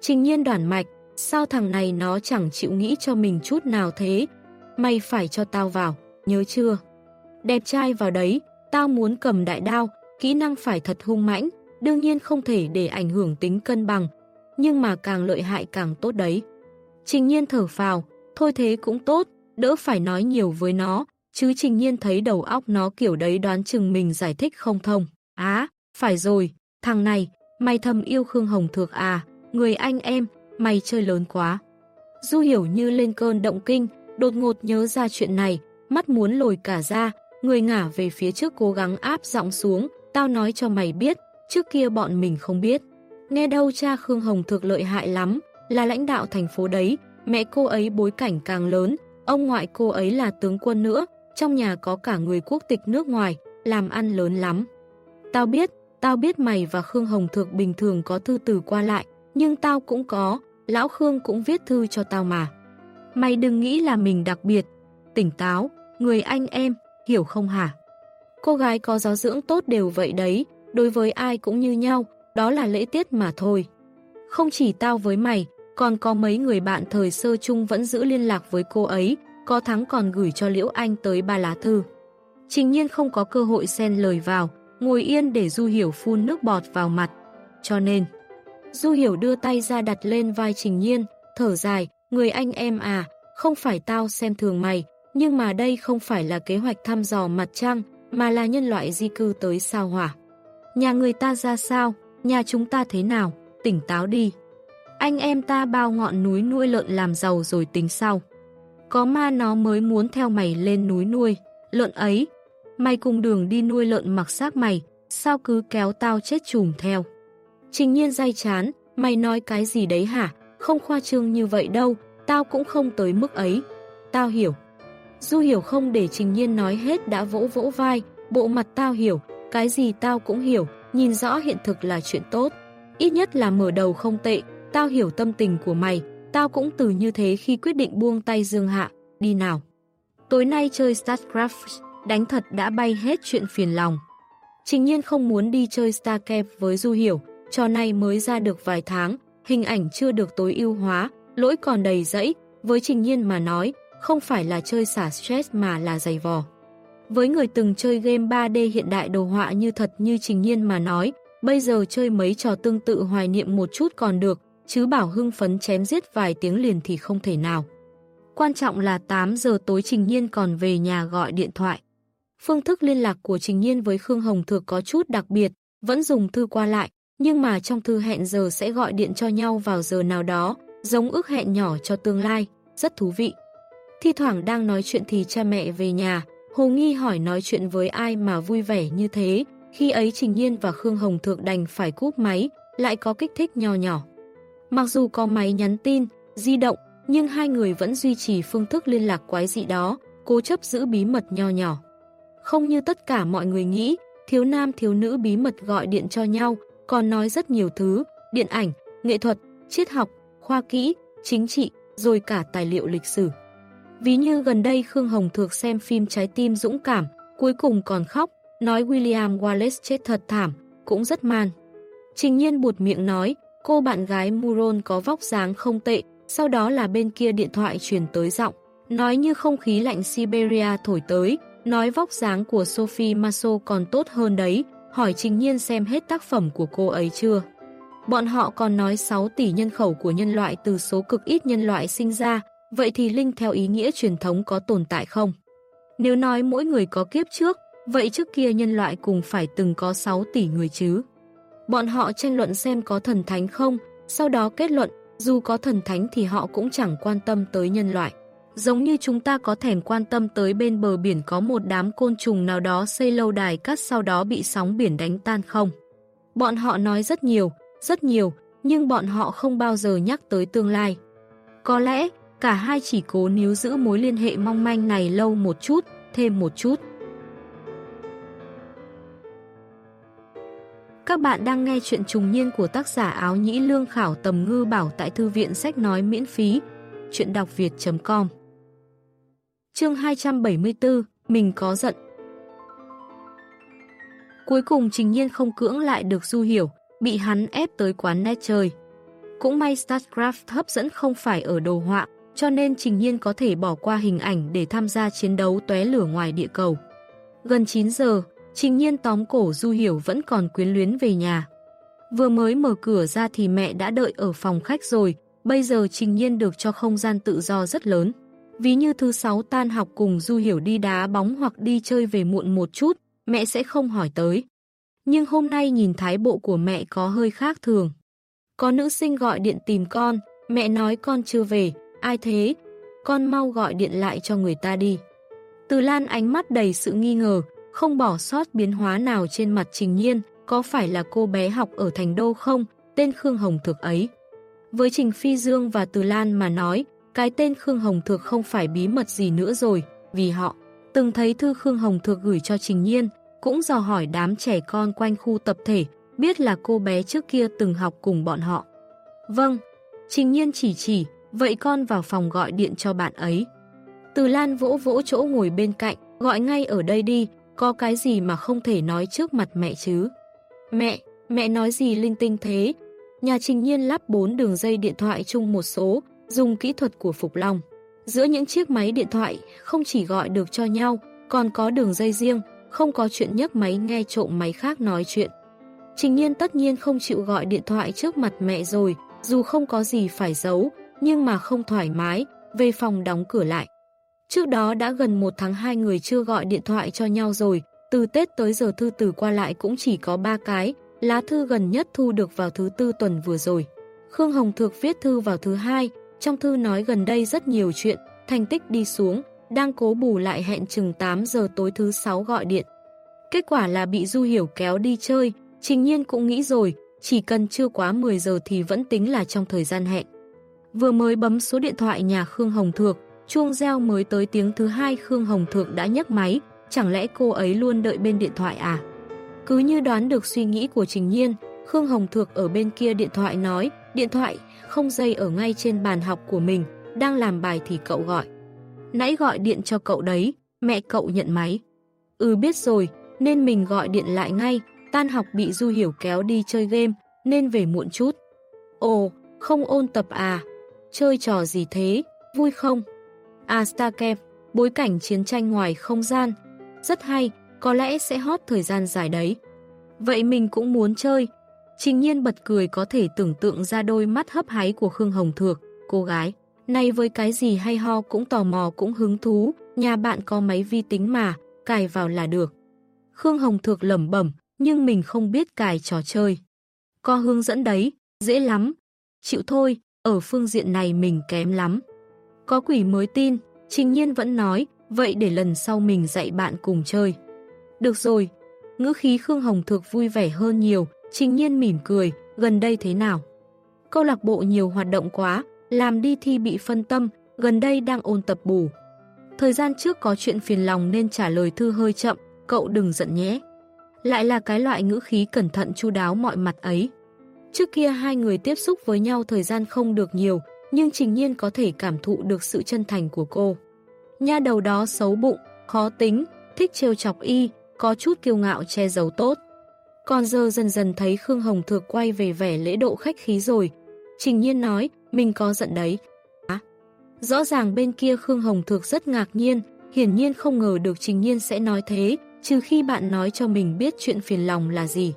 Trình nhiên đoàn mạch, sao thằng này nó chẳng chịu nghĩ cho mình chút nào thế, mày phải cho tao vào, nhớ chưa? Đẹp trai vào đấy, tao muốn cầm đại đao, kỹ năng phải thật hung mãnh, đương nhiên không thể để ảnh hưởng tính cân bằng. nhưng mà càng lợi hại càng tốt đấy. Trình nhiên thở phào, thôi thế cũng tốt, đỡ phải nói nhiều với nó, chứ trình nhiên thấy đầu óc nó kiểu đấy đoán chừng mình giải thích không thông. Á, phải rồi, thằng này, mày thầm yêu Khương Hồng Thược à, người anh em, mày chơi lớn quá. Du hiểu như lên cơn động kinh, đột ngột nhớ ra chuyện này, mắt muốn lồi cả ra, người ngả về phía trước cố gắng áp giọng xuống, tao nói cho mày biết, trước kia bọn mình không biết. Nghe đâu cha Khương Hồng Thược lợi hại lắm, là lãnh đạo thành phố đấy, mẹ cô ấy bối cảnh càng lớn, ông ngoại cô ấy là tướng quân nữa, trong nhà có cả người quốc tịch nước ngoài, làm ăn lớn lắm. Tao biết, tao biết mày và Khương Hồng Thược bình thường có thư từ qua lại, nhưng tao cũng có, lão Khương cũng viết thư cho tao mà. Mày đừng nghĩ là mình đặc biệt, tỉnh táo, người anh em, hiểu không hả? Cô gái có giáo dưỡng tốt đều vậy đấy, đối với ai cũng như nhau, đó là lễ tiết mà thôi. Không chỉ tao với mày, còn có mấy người bạn thời sơ chung vẫn giữ liên lạc với cô ấy, có thắng còn gửi cho Liễu Anh tới ba lá thư. Trình nhiên không có cơ hội xen lời vào, ngồi yên để Du Hiểu phun nước bọt vào mặt. Cho nên, Du Hiểu đưa tay ra đặt lên vai Trình Nhiên, thở dài, người anh em à, không phải tao xem thường mày, nhưng mà đây không phải là kế hoạch thăm dò mặt trăng, mà là nhân loại di cư tới sao hỏa. Nhà người ta ra sao, nhà chúng ta thế nào, tỉnh táo đi. Anh em ta bao ngọn núi nuôi lợn làm giàu rồi tính sau. Có ma nó mới muốn theo mày lên núi nuôi, lợn ấy. Mày cùng đường đi nuôi lợn mặc xác mày, sao cứ kéo tao chết chùm theo. Trình nhiên dai chán, mày nói cái gì đấy hả? Không khoa trương như vậy đâu, tao cũng không tới mức ấy. Tao hiểu. Du hiểu không để trình nhiên nói hết đã vỗ vỗ vai, bộ mặt tao hiểu, cái gì tao cũng hiểu, nhìn rõ hiện thực là chuyện tốt. Ít nhất là mở đầu không tệ, tao hiểu tâm tình của mày, tao cũng từ như thế khi quyết định buông tay Dương Hạ, đi nào. Tối nay chơi StarCraft, đánh thật đã bay hết chuyện phiền lòng. Trình nhiên không muốn đi chơi StarCamp với Du Hiểu, trò này mới ra được vài tháng, hình ảnh chưa được tối ưu hóa, lỗi còn đầy rẫy, với Trình Nhiên mà nói, không phải là chơi xả stress mà là giày vò. Với người từng chơi game 3D hiện đại đồ họa như thật như Trình Nhiên mà nói, bây giờ chơi mấy trò tương tự hoài niệm một chút còn được, chứ bảo hưng phấn chém giết vài tiếng liền thì không thể nào. Quan trọng là 8 giờ tối Trình Nhiên còn về nhà gọi điện thoại. Phương thức liên lạc của Trình Nhiên với Khương Hồng Thược có chút đặc biệt, vẫn dùng thư qua lại, nhưng mà trong thư hẹn giờ sẽ gọi điện cho nhau vào giờ nào đó, giống ước hẹn nhỏ cho tương lai, rất thú vị. Thi thoảng đang nói chuyện thì cha mẹ về nhà, Hồ Nghi hỏi nói chuyện với ai mà vui vẻ như thế, khi ấy Trình Nhiên và Khương Hồng Thược đành phải cúp máy, lại có kích thích nho nhỏ. Mặc dù có máy nhắn tin, di động, nhưng hai người vẫn duy trì phương thức liên lạc quái dị đó, cố chấp giữ bí mật nho nhỏ. Không như tất cả mọi người nghĩ, thiếu nam thiếu nữ bí mật gọi điện cho nhau, còn nói rất nhiều thứ, điện ảnh, nghệ thuật, triết học, khoa kỹ, chính trị, rồi cả tài liệu lịch sử. Ví như gần đây Khương Hồng Thược xem phim Trái tim dũng cảm, cuối cùng còn khóc, nói William Wallace chết thật thảm, cũng rất man. Trình nhiên buột miệng nói, cô bạn gái Muron có vóc dáng không tệ, sau đó là bên kia điện thoại truyền tới giọng, nói như không khí lạnh Siberia thổi tới, nói vóc dáng của Sophie Maso còn tốt hơn đấy, hỏi Trình Nhiên xem hết tác phẩm của cô ấy chưa. Bọn họ còn nói 6 tỷ nhân khẩu của nhân loại từ số cực ít nhân loại sinh ra, vậy thì linh theo ý nghĩa truyền thống có tồn tại không? Nếu nói mỗi người có kiếp trước, vậy trước kia nhân loại cùng phải từng có 6 tỷ người chứ? Bọn họ tranh luận xem có thần thánh không, sau đó kết luận, dù có thần thánh thì họ cũng chẳng quan tâm tới nhân loại. Giống như chúng ta có thèm quan tâm tới bên bờ biển có một đám côn trùng nào đó xây lâu đài cắt sau đó bị sóng biển đánh tan không. Bọn họ nói rất nhiều, rất nhiều, nhưng bọn họ không bao giờ nhắc tới tương lai. Có lẽ, cả hai chỉ cố níu giữ mối liên hệ mong manh này lâu một chút, thêm một chút. Các bạn đang nghe chuyện trùng niên của tác giả áo nhĩ lương khảo tầm ngư bảo tại thư viện sách nói miễn phí. Chuyện đọc việt.com Chương 274 Mình có giận Cuối cùng Trình Nhiên không cưỡng lại được Du Hiểu, bị hắn ép tới quán net chơi. Cũng may StarCraft hấp dẫn không phải ở đồ họa, cho nên Trình Nhiên có thể bỏ qua hình ảnh để tham gia chiến đấu tóe lửa ngoài địa cầu. Gần 9 giờ, Trình Nhiên tóm cổ Du Hiểu vẫn còn quyến luyến về nhà. Vừa mới mở cửa ra thì mẹ đã đợi ở phòng khách rồi, bây giờ Trình Nhiên được cho không gian tự do rất lớn. Ví như thứ sáu tan học cùng Du Hiểu đi đá bóng hoặc đi chơi về muộn một chút, mẹ sẽ không hỏi tới. Nhưng hôm nay nhìn thái bộ của mẹ có hơi khác thường. Có nữ sinh gọi điện tìm con, mẹ nói con chưa về, ai thế? Con mau gọi điện lại cho người ta đi. Từ Lan ánh mắt đầy sự nghi ngờ, không bỏ sót biến hóa nào trên mặt Trình Nhiên, có phải là cô bé học ở Thành Đô không, tên Khương Hồng thược ấy. Với Trình Phi Dương và Từ Lan mà nói, cái tên Khương Hồng thược không phải bí mật gì nữa rồi, vì họ từng thấy thư Khương Hồng thược gửi cho Trình Nhiên, cũng dò hỏi đám trẻ con quanh khu tập thể, biết là cô bé trước kia từng học cùng bọn họ. Vâng, Trình Nhiên chỉ chỉ, vậy con vào phòng gọi điện cho bạn ấy. Từ Lan vỗ vỗ chỗ ngồi bên cạnh, gọi ngay ở đây đi, có cái gì mà không thể nói trước mặt mẹ chứ. Mẹ, mẹ nói gì linh tinh thế? Nhà Trình Nhiên lắp 4 đường dây điện thoại chung một số, dùng kỹ thuật của Phục Long. Giữa những chiếc máy điện thoại không chỉ gọi được cho nhau, còn có đường dây riêng, không có chuyện nhấc máy nghe trộm máy khác nói chuyện. Trình Nhiên tất nhiên không chịu gọi điện thoại trước mặt mẹ rồi, dù không có gì phải giấu, nhưng mà không thoải mái, về phòng đóng cửa lại. Trước đó đã gần một tháng hai người chưa gọi điện thoại cho nhau rồi, từ Tết tới giờ thư từ qua lại cũng chỉ có ba cái, lá thư gần nhất thu được vào thứ tư tuần vừa rồi. Khương Hồng Thược viết thư vào thứ hai, trong thư nói gần đây rất nhiều chuyện, thành tích đi xuống, đang cố bù lại hẹn chừng 8 giờ tối thứ sáu gọi điện. Kết quả là bị Du Hiểu kéo đi chơi, trình nhiên cũng nghĩ rồi, chỉ cần chưa quá 10 giờ thì vẫn tính là trong thời gian hẹn. Vừa mới bấm số điện thoại nhà Khương Hồng Thược, chuông reo mới tới tiếng thứ hai Khương Hồng thượng đã nhấc máy, chẳng lẽ cô ấy luôn đợi bên điện thoại à? Cứ như đoán được suy nghĩ của Trình Nhiên, Khương Hồng thượng ở bên kia điện thoại nói, điện thoại không dây ở ngay trên bàn học của mình, đang làm bài thì cậu gọi. Nãy gọi điện cho cậu đấy, mẹ cậu nhận máy. Ừ biết rồi, nên mình gọi điện lại ngay, tan học bị Du Hiểu kéo đi chơi game, nên về muộn chút. Ồ, không ôn tập à? Chơi trò gì thế? Vui không? À, Astakem, bối cảnh chiến tranh ngoài không gian. Rất hay, có lẽ sẽ hot thời gian dài đấy. Vậy mình cũng muốn chơi. Trình nhiên bật cười có thể tưởng tượng ra đôi mắt hấp háy của Khương Hồng Thược, cô gái. Này với cái gì hay ho cũng tò mò cũng hứng thú, nhà bạn có máy vi tính mà, cài vào là được. Khương Hồng Thược lẩm bẩm, nhưng mình không biết cài trò chơi. Có hướng dẫn đấy, dễ lắm. Chịu thôi, ở phương diện này mình kém lắm. Có quỷ mới tin, Trình Nhiên vẫn nói, vậy để lần sau mình dạy bạn cùng chơi. Được rồi, ngữ khí Khương Hồng Thược vui vẻ hơn nhiều, Trình Nhiên mỉm cười, gần đây thế nào? Câu lạc bộ nhiều hoạt động quá, làm đi thi bị phân tâm, gần đây đang ôn tập bù. Thời gian trước có chuyện phiền lòng nên trả lời thư hơi chậm, cậu đừng giận nhé. Lại là cái loại ngữ khí cẩn thận chu đáo mọi mặt ấy. Trước kia hai người tiếp xúc với nhau thời gian không được nhiều, nhưng Trình Nhiên có thể cảm thụ được sự chân thành của cô. Nha đầu đó xấu bụng, khó tính, thích trêu chọc y, có chút kiêu ngạo che giấu tốt. Còn giờ dần dần thấy Khương Hồng Thược quay về vẻ lễ độ khách khí rồi. Trình Nhiên nói, mình có giận đấy. À, rõ ràng bên kia Khương Hồng Thược rất ngạc nhiên, hiển nhiên không ngờ được Trình Nhiên sẽ nói thế, trừ khi bạn nói cho mình biết chuyện phiền lòng là gì.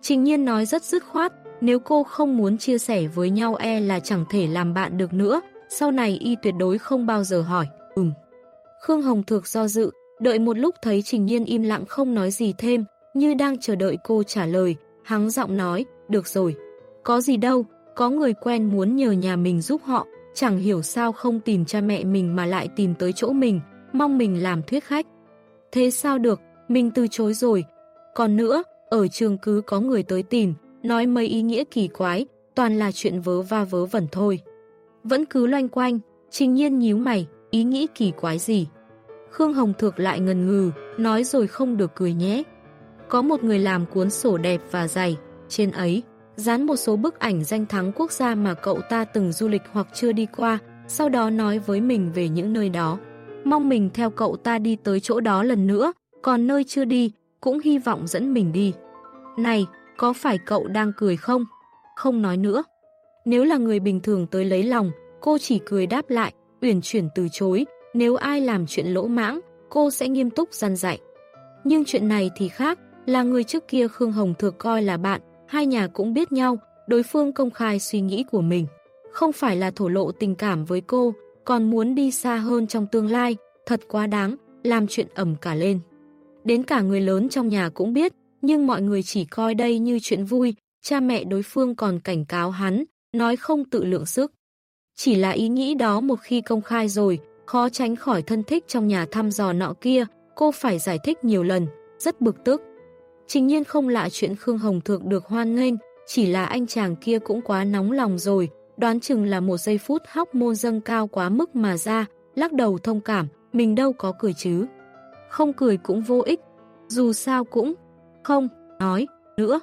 Trình Nhiên nói rất dứt khoát, nếu cô không muốn chia sẻ với nhau e là chẳng thể làm bạn được nữa, sau này y tuyệt đối không bao giờ hỏi, ừm. Khương Hồng Thược do dự, đợi một lúc thấy Trình Nhiên im lặng không nói gì thêm, như đang chờ đợi cô trả lời, hắng giọng nói, được rồi. Có gì đâu, có người quen muốn nhờ nhà mình giúp họ, chẳng hiểu sao không tìm cha mẹ mình mà lại tìm tới chỗ mình, mong mình làm thuyết khách. Thế sao được, mình từ chối rồi. Còn nữa, ở trường cứ có người tới tìm, nói mấy ý nghĩa kỳ quái, toàn là chuyện vớ va vớ vẩn thôi. Vẫn cứ loanh quanh, trình nhiên nhíu mày, ý nghĩ kỳ quái gì. Khương Hồng Thược lại ngần ngừ, nói rồi không được cười nhé. Có một người làm cuốn sổ đẹp và dày, trên ấy, dán một số bức ảnh danh thắng quốc gia mà cậu ta từng du lịch hoặc chưa đi qua, sau đó nói với mình về những nơi đó. Mong mình theo cậu ta đi tới chỗ đó lần nữa, còn nơi chưa đi, cũng hy vọng dẫn mình đi. Này, có phải cậu đang cười không? Không nói nữa. Nếu là người bình thường tới lấy lòng, cô chỉ cười đáp lại, uyển chuyển từ chối. Nếu ai làm chuyện lỗ mãng, cô sẽ nghiêm túc gian dạy. Nhưng chuyện này thì khác, là người trước kia Khương Hồng Thược coi là bạn, hai nhà cũng biết nhau, đối phương công khai suy nghĩ của mình. Không phải là thổ lộ tình cảm với cô, còn muốn đi xa hơn trong tương lai, thật quá đáng, làm chuyện ẩm cả lên. Đến cả người lớn trong nhà cũng biết, nhưng mọi người chỉ coi đây như chuyện vui, cha mẹ đối phương còn cảnh cáo hắn, nói không tự lượng sức. Chỉ là ý nghĩ đó một khi công khai rồi, khó tránh khỏi thân thích trong nhà thăm dò nọ kia, cô phải giải thích nhiều lần, rất bực tức. Trình nhiên không lạ chuyện Khương Hồng Thượng được hoan nghênh, chỉ là anh chàng kia cũng quá nóng lòng rồi, đoán chừng là một giây phút hóc môn dâng cao quá mức mà ra, lắc đầu thông cảm, mình đâu có cười chứ. Không cười cũng vô ích, dù sao cũng không nói nữa.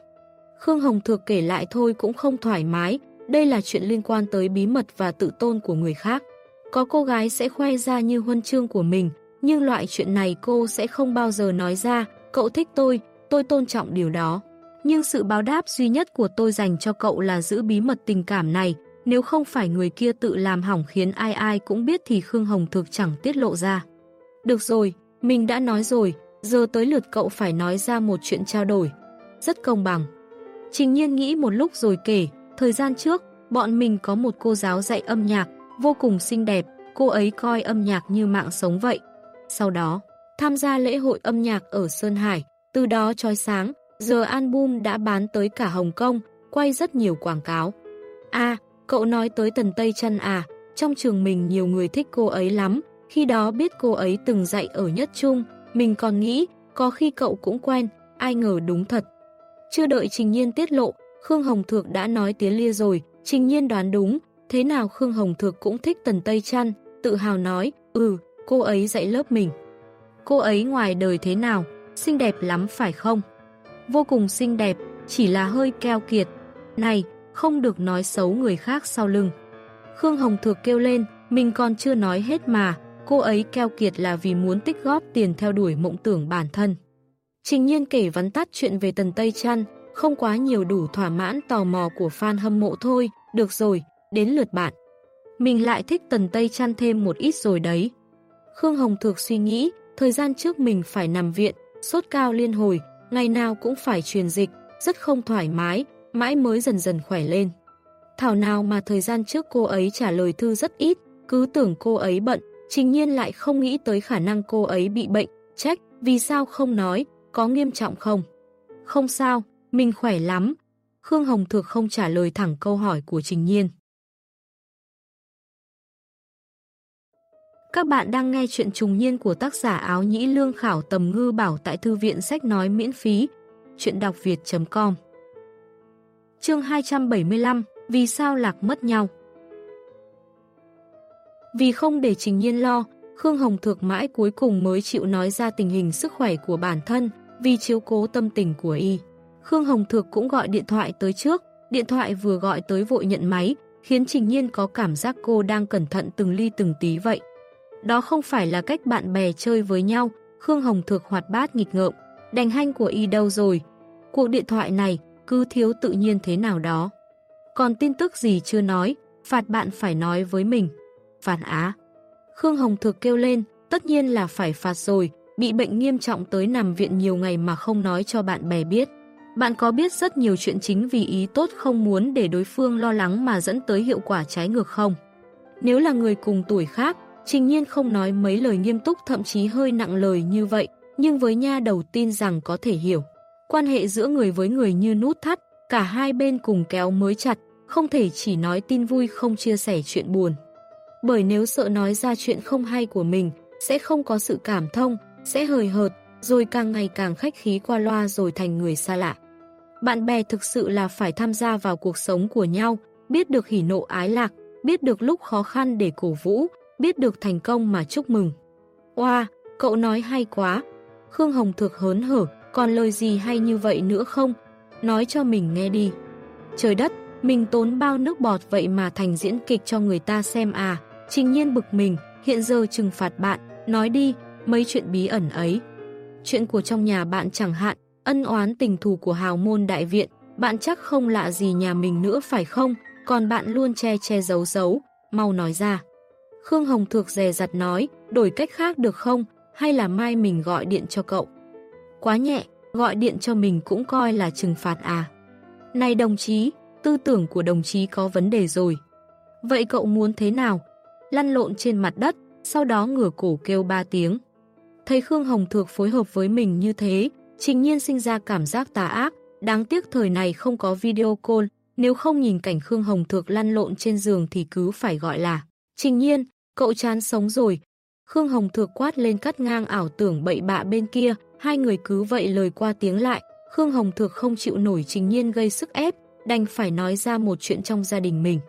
Khương Hồng Thược kể lại thôi cũng không thoải mái, đây là chuyện liên quan tới bí mật và tự tôn của người khác. Có cô gái sẽ khoe ra như huân chương của mình, nhưng loại chuyện này cô sẽ không bao giờ nói ra, cậu thích tôi, tôi tôn trọng điều đó. Nhưng sự báo đáp duy nhất của tôi dành cho cậu là giữ bí mật tình cảm này, nếu không phải người kia tự làm hỏng khiến ai ai cũng biết thì Khương Hồng Thược chẳng tiết lộ ra. Được rồi, mình đã nói rồi, giờ tới lượt cậu phải nói ra một chuyện trao đổi. Rất công bằng. Trình nhiên nghĩ một lúc rồi kể, thời gian trước, bọn mình có một cô giáo dạy âm nhạc, vô cùng xinh đẹp, cô ấy coi âm nhạc như mạng sống vậy. Sau đó, tham gia lễ hội âm nhạc ở Sơn Hải, từ đó trói sáng, giờ album đã bán tới cả Hồng Kông, quay rất nhiều quảng cáo. À, cậu nói tới Tần Tây Trân à, trong trường mình nhiều người thích cô ấy lắm, khi đó biết cô ấy từng dạy ở Nhất Trung, mình còn nghĩ có khi cậu cũng quen, ai ngờ đúng thật. Chưa đợi Trình Nhiên tiết lộ, Khương Hồng Thược đã nói tiếng lia rồi, Trình Nhiên đoán đúng, thế nào Khương Hồng Thược cũng thích Tần Tây Trăn, tự hào nói, ừ, cô ấy dạy lớp mình. Cô ấy ngoài đời thế nào, xinh đẹp lắm phải không? Vô cùng xinh đẹp, chỉ là hơi keo kiệt. Này, không được nói xấu người khác sau lưng. Khương Hồng Thược kêu lên, mình còn chưa nói hết mà, cô ấy keo kiệt là vì muốn tích góp tiền theo đuổi mộng tưởng bản thân. Trình nhiên kể vắn tắt chuyện về Tần Tây Trăn, không quá nhiều đủ thỏa mãn tò mò của fan hâm mộ thôi, được rồi, đến lượt bạn. Mình lại thích Tần Tây Trăn thêm một ít rồi đấy. Khương Hồng Thược suy nghĩ, thời gian trước mình phải nằm viện, sốt cao liên hồi, ngày nào cũng phải truyền dịch, rất không thoải mái, mãi mới dần dần khỏe lên. Thảo nào mà thời gian trước cô ấy trả lời thư rất ít, cứ tưởng cô ấy bận, trình nhiên lại không nghĩ tới khả năng cô ấy bị bệnh, trách, vì sao không nói, có nghiêm trọng không? Không sao, mình khỏe lắm. Khương Hồng Thược không trả lời thẳng câu hỏi của Trình Nhiên. Các bạn đang nghe chuyện trùng niên của tác giả áo nhĩ lương khảo tầm ngư bảo tại thư viện sách nói miễn phí. Chuyện đọc việt.com Chương 275 Vì sao lạc mất nhau? Vì không để Trình Nhiên lo, Khương Hồng Thược mãi cuối cùng mới chịu nói ra tình hình sức khỏe của bản thân, vì chiếu cố tâm tình của y. Khương Hồng Thược cũng gọi điện thoại tới trước, điện thoại vừa gọi tới vội nhận máy, khiến Trình Nhiên có cảm giác cô đang cẩn thận từng ly từng tí vậy. Đó không phải là cách bạn bè chơi với nhau, Khương Hồng Thược hoạt bát nghịch ngợm, đành hanh của y đâu rồi. Cuộc điện thoại này cứ thiếu tự nhiên thế nào đó. Còn tin tức gì chưa nói, phạt bạn phải nói với mình. Phản á. Khương Hồng Thược kêu lên, tất nhiên là phải phạt rồi, bị bệnh nghiêm trọng tới nằm viện nhiều ngày mà không nói cho bạn bè biết. Bạn có biết rất nhiều chuyện chính vì ý tốt không muốn để đối phương lo lắng mà dẫn tới hiệu quả trái ngược không? Nếu là người cùng tuổi khác, Trình nhiên không nói mấy lời nghiêm túc thậm chí hơi nặng lời như vậy, nhưng với nha đầu tin rằng có thể hiểu. Quan hệ giữa người với người như nút thắt, cả hai bên cùng kéo mới chặt, không thể chỉ nói tin vui không chia sẻ chuyện buồn. Bởi nếu sợ nói ra chuyện không hay của mình, sẽ không có sự cảm thông, sẽ hời hợt, rồi càng ngày càng khách khí qua loa rồi thành người xa lạ. Bạn bè thực sự là phải tham gia vào cuộc sống của nhau, biết được hỉ nộ ái lạc, biết được lúc khó khăn để cổ vũ, biết được thành công mà chúc mừng. Oa, cậu nói hay quá. Khương Hồng thực hớn hở, còn lời gì hay như vậy nữa không? Nói cho mình nghe đi. Trời đất, mình tốn bao nước bọt vậy mà thành diễn kịch cho người ta xem à. Trình nhiên bực mình, hiện giờ trừng phạt bạn, nói đi, mấy chuyện bí ẩn ấy. Chuyện của trong nhà bạn chẳng hạn, ân oán tình thù của hào môn đại viện, bạn chắc không lạ gì nhà mình nữa phải không? Còn bạn luôn che che giấu giấu, mau nói ra. Khương Hồng Thược dè dặt nói, đổi cách khác được không, hay là mai mình gọi điện cho cậu? Quá nhẹ, gọi điện cho mình cũng coi là trừng phạt à. Này đồng chí, tư tưởng của đồng chí có vấn đề rồi. Vậy cậu muốn thế nào? Lăn lộn trên mặt đất, sau đó ngửa cổ kêu ba tiếng. Thấy Khương Hồng Thược phối hợp với mình như thế, trình nhiên sinh ra cảm giác tà ác, đáng tiếc thời này không có video call, nếu không nhìn cảnh Khương Hồng Thược lăn lộn trên giường thì cứ phải gọi là Trình nhiên, cậu chán sống rồi. Khương Hồng Thược quát lên cắt ngang ảo tưởng bậy bạ bên kia, hai người cứ vậy lời qua tiếng lại. Khương Hồng Thược không chịu nổi Trình nhiên gây sức ép, đành phải nói ra một chuyện trong gia đình mình.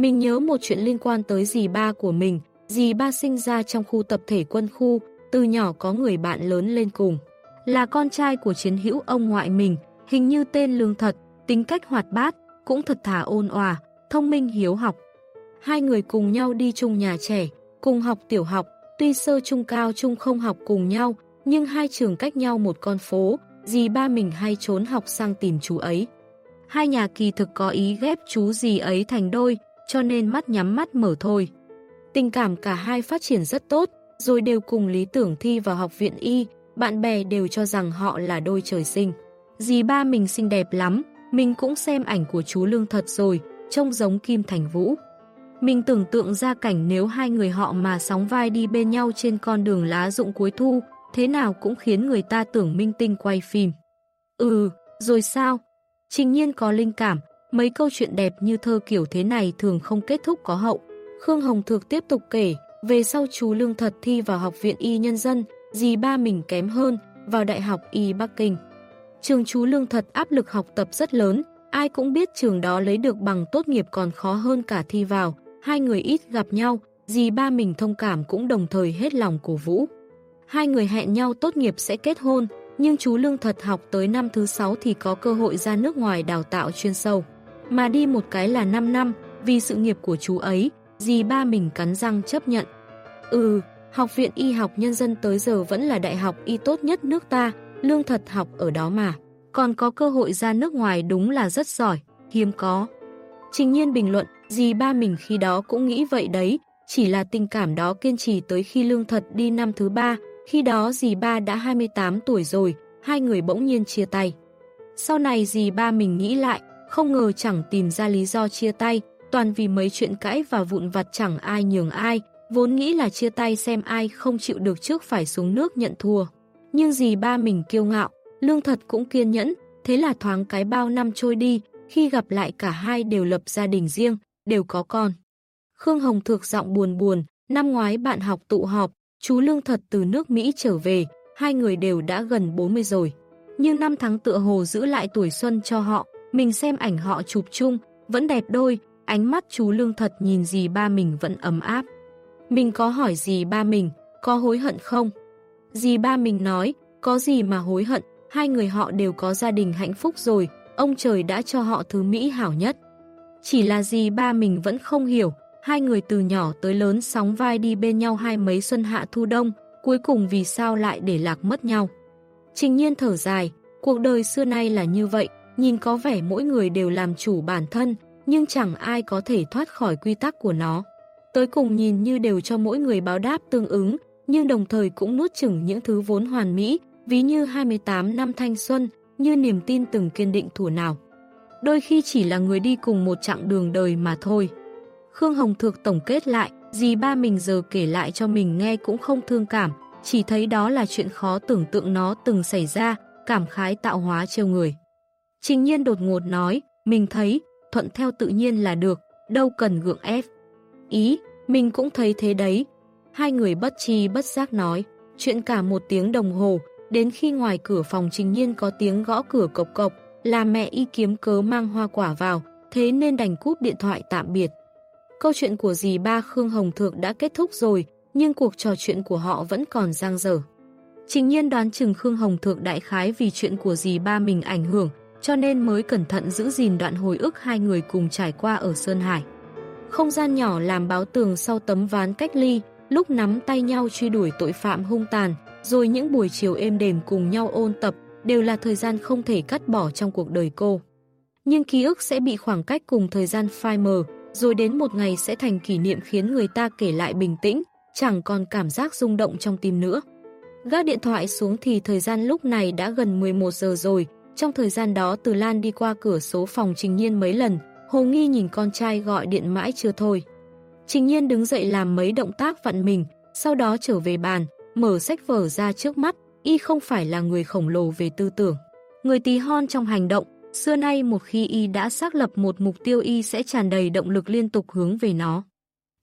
Mình nhớ một chuyện liên quan tới dì ba của mình, dì ba sinh ra trong khu tập thể quân khu, từ nhỏ có người bạn lớn lên cùng. Là con trai của chiến hữu ông ngoại mình, hình như tên lương thật, tính cách hoạt bát, cũng thật thà ôn hòa, thông minh hiếu học. Hai người cùng nhau đi chung nhà trẻ, cùng học tiểu học, tuy sơ trung cao trung không học cùng nhau, nhưng hai trường cách nhau một con phố, dì ba mình hay trốn học sang tìm chú ấy. Hai nhà kỳ thực có ý ghép chú dì ấy thành đôi, cho nên mắt nhắm mắt mở thôi. Tình cảm cả hai phát triển rất tốt, rồi đều cùng lý tưởng thi vào học viện y, bạn bè đều cho rằng họ là đôi trời sinh. Dì ba mình xinh đẹp lắm, mình cũng xem ảnh của chú Lương thật rồi, trông giống Kim Thành Vũ. Mình tưởng tượng ra cảnh nếu hai người họ mà sóng vai đi bên nhau trên con đường lá rụng cuối thu, thế nào cũng khiến người ta tưởng minh tinh quay phim. Ừ, rồi sao? Trình nhiên có linh cảm, mấy câu chuyện đẹp như thơ kiểu thế này thường không kết thúc có hậu. Khương Hồng Thược tiếp tục kể, về sau chú Lương thật thi vào học viện y nhân dân, dì ba mình kém hơn, vào Đại học y Bắc Kinh. Trường chú Lương thật áp lực học tập rất lớn, ai cũng biết trường đó lấy được bằng tốt nghiệp còn khó hơn cả thi vào, hai người ít gặp nhau, dì ba mình thông cảm cũng đồng thời hết lòng cổ vũ. Hai người hẹn nhau tốt nghiệp sẽ kết hôn, nhưng chú Lương thật học tới năm thứ sáu thì có cơ hội ra nước ngoài đào tạo chuyên sâu. Mà đi một cái là 5 năm, vì sự nghiệp của chú ấy, dì ba mình cắn răng chấp nhận. Ừ, học viện y học nhân dân tới giờ vẫn là đại học y tốt nhất nước ta, lương thật học ở đó mà. Còn có cơ hội ra nước ngoài đúng là rất giỏi, hiếm có. Trình nhiên bình luận, dì ba mình khi đó cũng nghĩ vậy đấy, chỉ là tình cảm đó kiên trì tới khi lương thật đi năm thứ ba, khi đó dì ba đã 28 tuổi rồi, hai người bỗng nhiên chia tay. Sau này dì ba mình nghĩ lại, không ngờ chẳng tìm ra lý do chia tay, toàn vì mấy chuyện cãi và vụn vặt chẳng ai nhường ai, vốn nghĩ là chia tay xem ai không chịu được trước phải xuống nước nhận thua. Nhưng gì ba mình kiêu ngạo, lương thật cũng kiên nhẫn, thế là thoáng cái bao năm trôi đi, khi gặp lại cả hai đều lập gia đình riêng, đều có con. Khương Hồng Thược giọng buồn buồn, năm ngoái bạn học tụ họp, chú Lương thật từ nước Mỹ trở về, hai người đều đã gần 40 rồi. Nhưng năm tháng tựa hồ giữ lại tuổi xuân cho họ, mình xem ảnh họ chụp chung, vẫn đẹp đôi, ánh mắt chú Lương thật nhìn gì ba mình vẫn ấm áp. Mình có hỏi gì ba mình, có hối hận không? Dì ba mình nói, có gì mà hối hận, hai người họ đều có gia đình hạnh phúc rồi, ông trời đã cho họ thứ mỹ hảo nhất. Chỉ là dì ba mình vẫn không hiểu, hai người từ nhỏ tới lớn sóng vai đi bên nhau hai mấy xuân hạ thu đông, cuối cùng vì sao lại để lạc mất nhau. Trình nhiên thở dài, cuộc đời xưa nay là như vậy, nhìn có vẻ mỗi người đều làm chủ bản thân, nhưng chẳng ai có thể thoát khỏi quy tắc của nó. Tới cùng nhìn như đều cho mỗi người báo đáp tương ứng, nhưng đồng thời cũng nuốt chửng những thứ vốn hoàn mỹ, ví như 28 năm thanh xuân, như niềm tin từng kiên định thủ nào. Đôi khi chỉ là người đi cùng một chặng đường đời mà thôi. Khương Hồng Thược tổng kết lại, gì ba mình giờ kể lại cho mình nghe cũng không thương cảm, chỉ thấy đó là chuyện khó tưởng tượng nó từng xảy ra, cảm khái tạo hóa trêu người. Trình nhiên đột ngột nói, mình thấy, thuận theo tự nhiên là được, đâu cần gượng ép. Ý, mình cũng thấy thế đấy, Hai người bất chi bất giác nói, chuyện cả một tiếng đồng hồ, đến khi ngoài cửa phòng trình nhiên có tiếng gõ cửa cộc cộc, là mẹ y kiếm cớ mang hoa quả vào, thế nên đành cúp điện thoại tạm biệt. Câu chuyện của dì ba Khương Hồng Thượng đã kết thúc rồi, nhưng cuộc trò chuyện của họ vẫn còn giang dở. Trình nhiên đoán chừng Khương Hồng Thượng đại khái vì chuyện của dì ba mình ảnh hưởng, cho nên mới cẩn thận giữ gìn đoạn hồi ức hai người cùng trải qua ở Sơn Hải. Không gian nhỏ làm báo tường sau tấm ván cách ly, lúc nắm tay nhau truy đuổi tội phạm hung tàn, rồi những buổi chiều êm đềm cùng nhau ôn tập, đều là thời gian không thể cắt bỏ trong cuộc đời cô. Nhưng ký ức sẽ bị khoảng cách cùng thời gian phai mờ, rồi đến một ngày sẽ thành kỷ niệm khiến người ta kể lại bình tĩnh, chẳng còn cảm giác rung động trong tim nữa. Gác điện thoại xuống thì thời gian lúc này đã gần 11 giờ rồi, trong thời gian đó Từ Lan đi qua cửa số phòng Trình Nhiên mấy lần, Hồ Nghi nhìn con trai gọi điện mãi chưa thôi. Trình Nhiên đứng dậy làm mấy động tác vặn mình, sau đó trở về bàn, mở sách vở ra trước mắt, y không phải là người khổng lồ về tư tưởng. Người tí hon trong hành động, xưa nay một khi y đã xác lập một mục tiêu y sẽ tràn đầy động lực liên tục hướng về nó.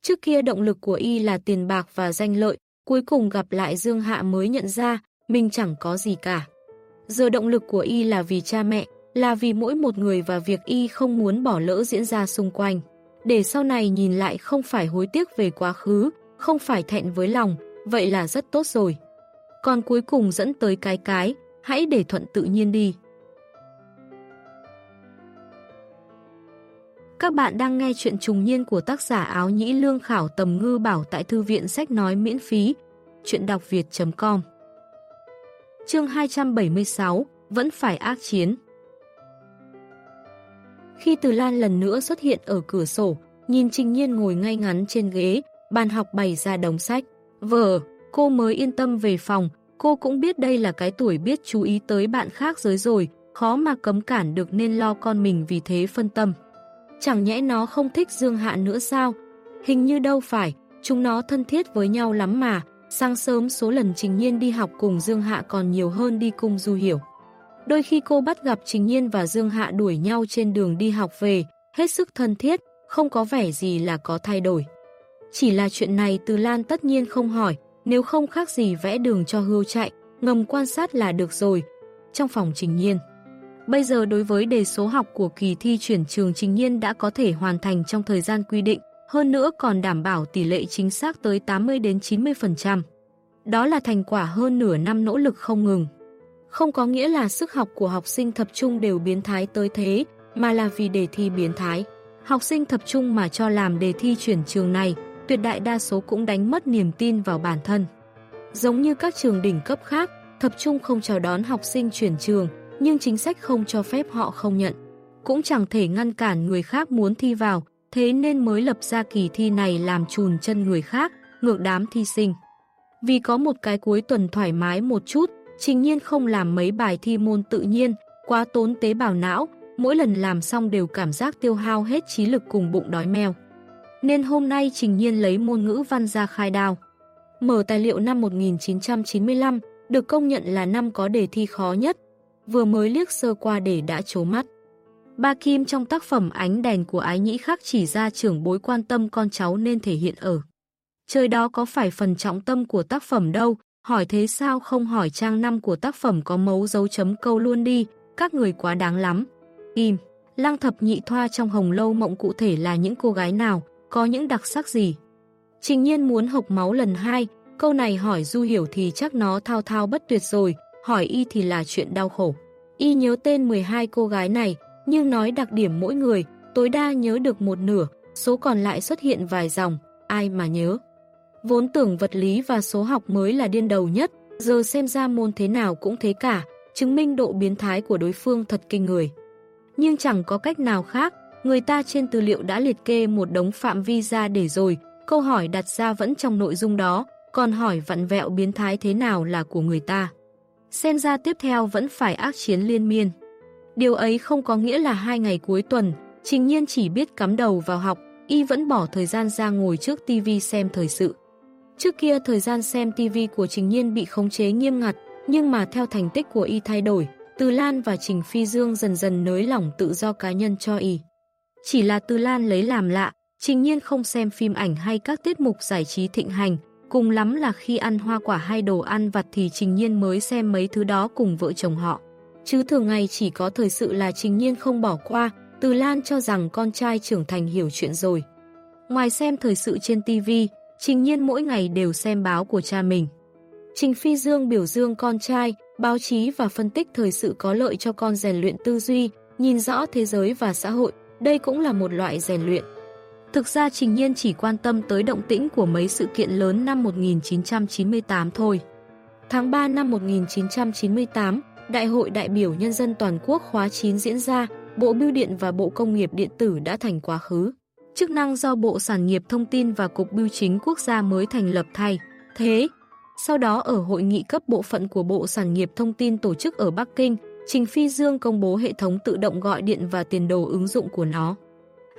Trước kia động lực của y là tiền bạc và danh lợi, cuối cùng gặp lại Dương Hạ mới nhận ra mình chẳng có gì cả. Giờ động lực của y là vì cha mẹ, là vì mỗi một người và việc y không muốn bỏ lỡ diễn ra xung quanh. Để sau này nhìn lại không phải hối tiếc về quá khứ, không phải thẹn với lòng, vậy là rất tốt rồi. Còn cuối cùng dẫn tới cái cái, hãy để thuận tự nhiên đi. Các bạn đang nghe chuyện trùng niên của tác giả áo nhĩ lương khảo tầm ngư bảo tại thư viện sách nói miễn phí. Chuyện đọc việt.com Chương 276 Vẫn phải ác chiến Khi Từ Lan lần nữa xuất hiện ở cửa sổ, nhìn Trình Nhiên ngồi ngay ngắn trên ghế, bàn học bày ra đống sách. vở cô mới yên tâm về phòng, cô cũng biết đây là cái tuổi biết chú ý tới bạn khác giới rồi, khó mà cấm cản được nên lo con mình vì thế phân tâm. Chẳng nhẽ nó không thích Dương Hạ nữa sao? Hình như đâu phải, chúng nó thân thiết với nhau lắm mà. Sáng sớm số lần Trình Nhiên đi học cùng Dương Hạ còn nhiều hơn đi cùng Du Hiểu. Đôi khi cô bắt gặp Trình Nhiên và Dương Hạ đuổi nhau trên đường đi học về, hết sức thân thiết, không có vẻ gì là có thay đổi. Chỉ là chuyện này Từ Lan tất nhiên không hỏi, nếu không khác gì vẽ đường cho hưu chạy, ngầm quan sát là được rồi. Trong phòng Trình Nhiên. Bây giờ đối với đề số học của kỳ thi chuyển trường trình nhiên đã có thể hoàn thành trong thời gian quy định, hơn nữa còn đảm bảo tỷ lệ chính xác tới 80 đến 90%. Đó là thành quả hơn nửa năm nỗ lực không ngừng. Không có nghĩa là sức học của học sinh tập trung đều biến thái tới thế, mà là vì đề thi biến thái. Học sinh tập trung mà cho làm đề thi chuyển trường này, tuyệt đại đa số cũng đánh mất niềm tin vào bản thân. Giống như các trường đỉnh cấp khác, tập trung không chào đón học sinh chuyển trường, nhưng chính sách không cho phép họ không nhận. Cũng chẳng thể ngăn cản người khác muốn thi vào, thế nên mới lập ra kỳ thi này làm chùn chân người khác, ngược đám thi sinh. Vì có một cái cuối tuần thoải mái một chút, trình nhiên không làm mấy bài thi môn tự nhiên, quá tốn tế bào não, mỗi lần làm xong đều cảm giác tiêu hao hết trí lực cùng bụng đói meo. Nên hôm nay trình nhiên lấy môn ngữ văn ra khai đào, Mở tài liệu năm 1995, được công nhận là năm có đề thi khó nhất, vừa mới liếc sơ qua để đã trố mắt. Ba Kim trong tác phẩm Ánh đèn của ái nhĩ khác chỉ ra trưởng bối quan tâm con cháu nên thể hiện ở. Trời đó có phải phần trọng tâm của tác phẩm đâu, hỏi thế sao không hỏi trang năm của tác phẩm có mấu dấu chấm câu luôn đi, các người quá đáng lắm. Im, Lăng thập nhị thoa trong hồng lâu mộng cụ thể là những cô gái nào, có những đặc sắc gì. Trình nhiên muốn hộc máu lần hai, câu này hỏi Du Hiểu thì chắc nó thao thao bất tuyệt rồi, hỏi y thì là chuyện đau khổ. Y nhớ tên 12 cô gái này, nhưng nói đặc điểm mỗi người, tối đa nhớ được một nửa, số còn lại xuất hiện vài dòng, ai mà nhớ. Vốn tưởng vật lý và số học mới là điên đầu nhất, giờ xem ra môn thế nào cũng thế cả, chứng minh độ biến thái của đối phương thật kinh người. Nhưng chẳng có cách nào khác, người ta trên tư liệu đã liệt kê một đống phạm vi ra để rồi, câu hỏi đặt ra vẫn trong nội dung đó, còn hỏi vặn vẹo biến thái thế nào là của người ta. Xem ra tiếp theo vẫn phải ác chiến liên miên. Điều ấy không có nghĩa là hai ngày cuối tuần, Trình Nhiên chỉ biết cắm đầu vào học, y vẫn bỏ thời gian ra ngồi trước tivi xem thời sự. Trước kia thời gian xem tivi của Trình Nhiên bị khống chế nghiêm ngặt, nhưng mà theo thành tích của y thay đổi, Từ Lan và Trình Phi Dương dần dần nới lỏng tự do cá nhân cho y. Chỉ là Từ Lan lấy làm lạ, Trình Nhiên không xem phim ảnh hay các tiết mục giải trí thịnh hành, Cùng lắm là khi ăn hoa quả hay đồ ăn vặt thì Trình Nhiên mới xem mấy thứ đó cùng vợ chồng họ. Chứ thường ngày chỉ có thời sự là Trình Nhiên không bỏ qua, Từ Lan cho rằng con trai trưởng thành hiểu chuyện rồi. Ngoài xem thời sự trên TV, Trình Nhiên mỗi ngày đều xem báo của cha mình. Trình Phi Dương biểu dương con trai, báo chí và phân tích thời sự có lợi cho con rèn luyện tư duy, nhìn rõ thế giới và xã hội, đây cũng là một loại rèn luyện. Thực ra Trình Nhiên chỉ quan tâm tới động tĩnh của mấy sự kiện lớn năm 1998 thôi. Tháng 3 năm 1998, Đại hội đại biểu nhân dân toàn quốc khóa 9 diễn ra, Bộ Bưu điện và Bộ Công nghiệp điện tử đã thành quá khứ. Chức năng do Bộ Sản nghiệp Thông tin và Cục Bưu chính Quốc gia mới thành lập thay. Thế, sau đó ở hội nghị cấp bộ phận của Bộ Sản nghiệp Thông tin tổ chức ở Bắc Kinh, Trình Phi Dương công bố hệ thống tự động gọi điện và tiền đồ ứng dụng của nó.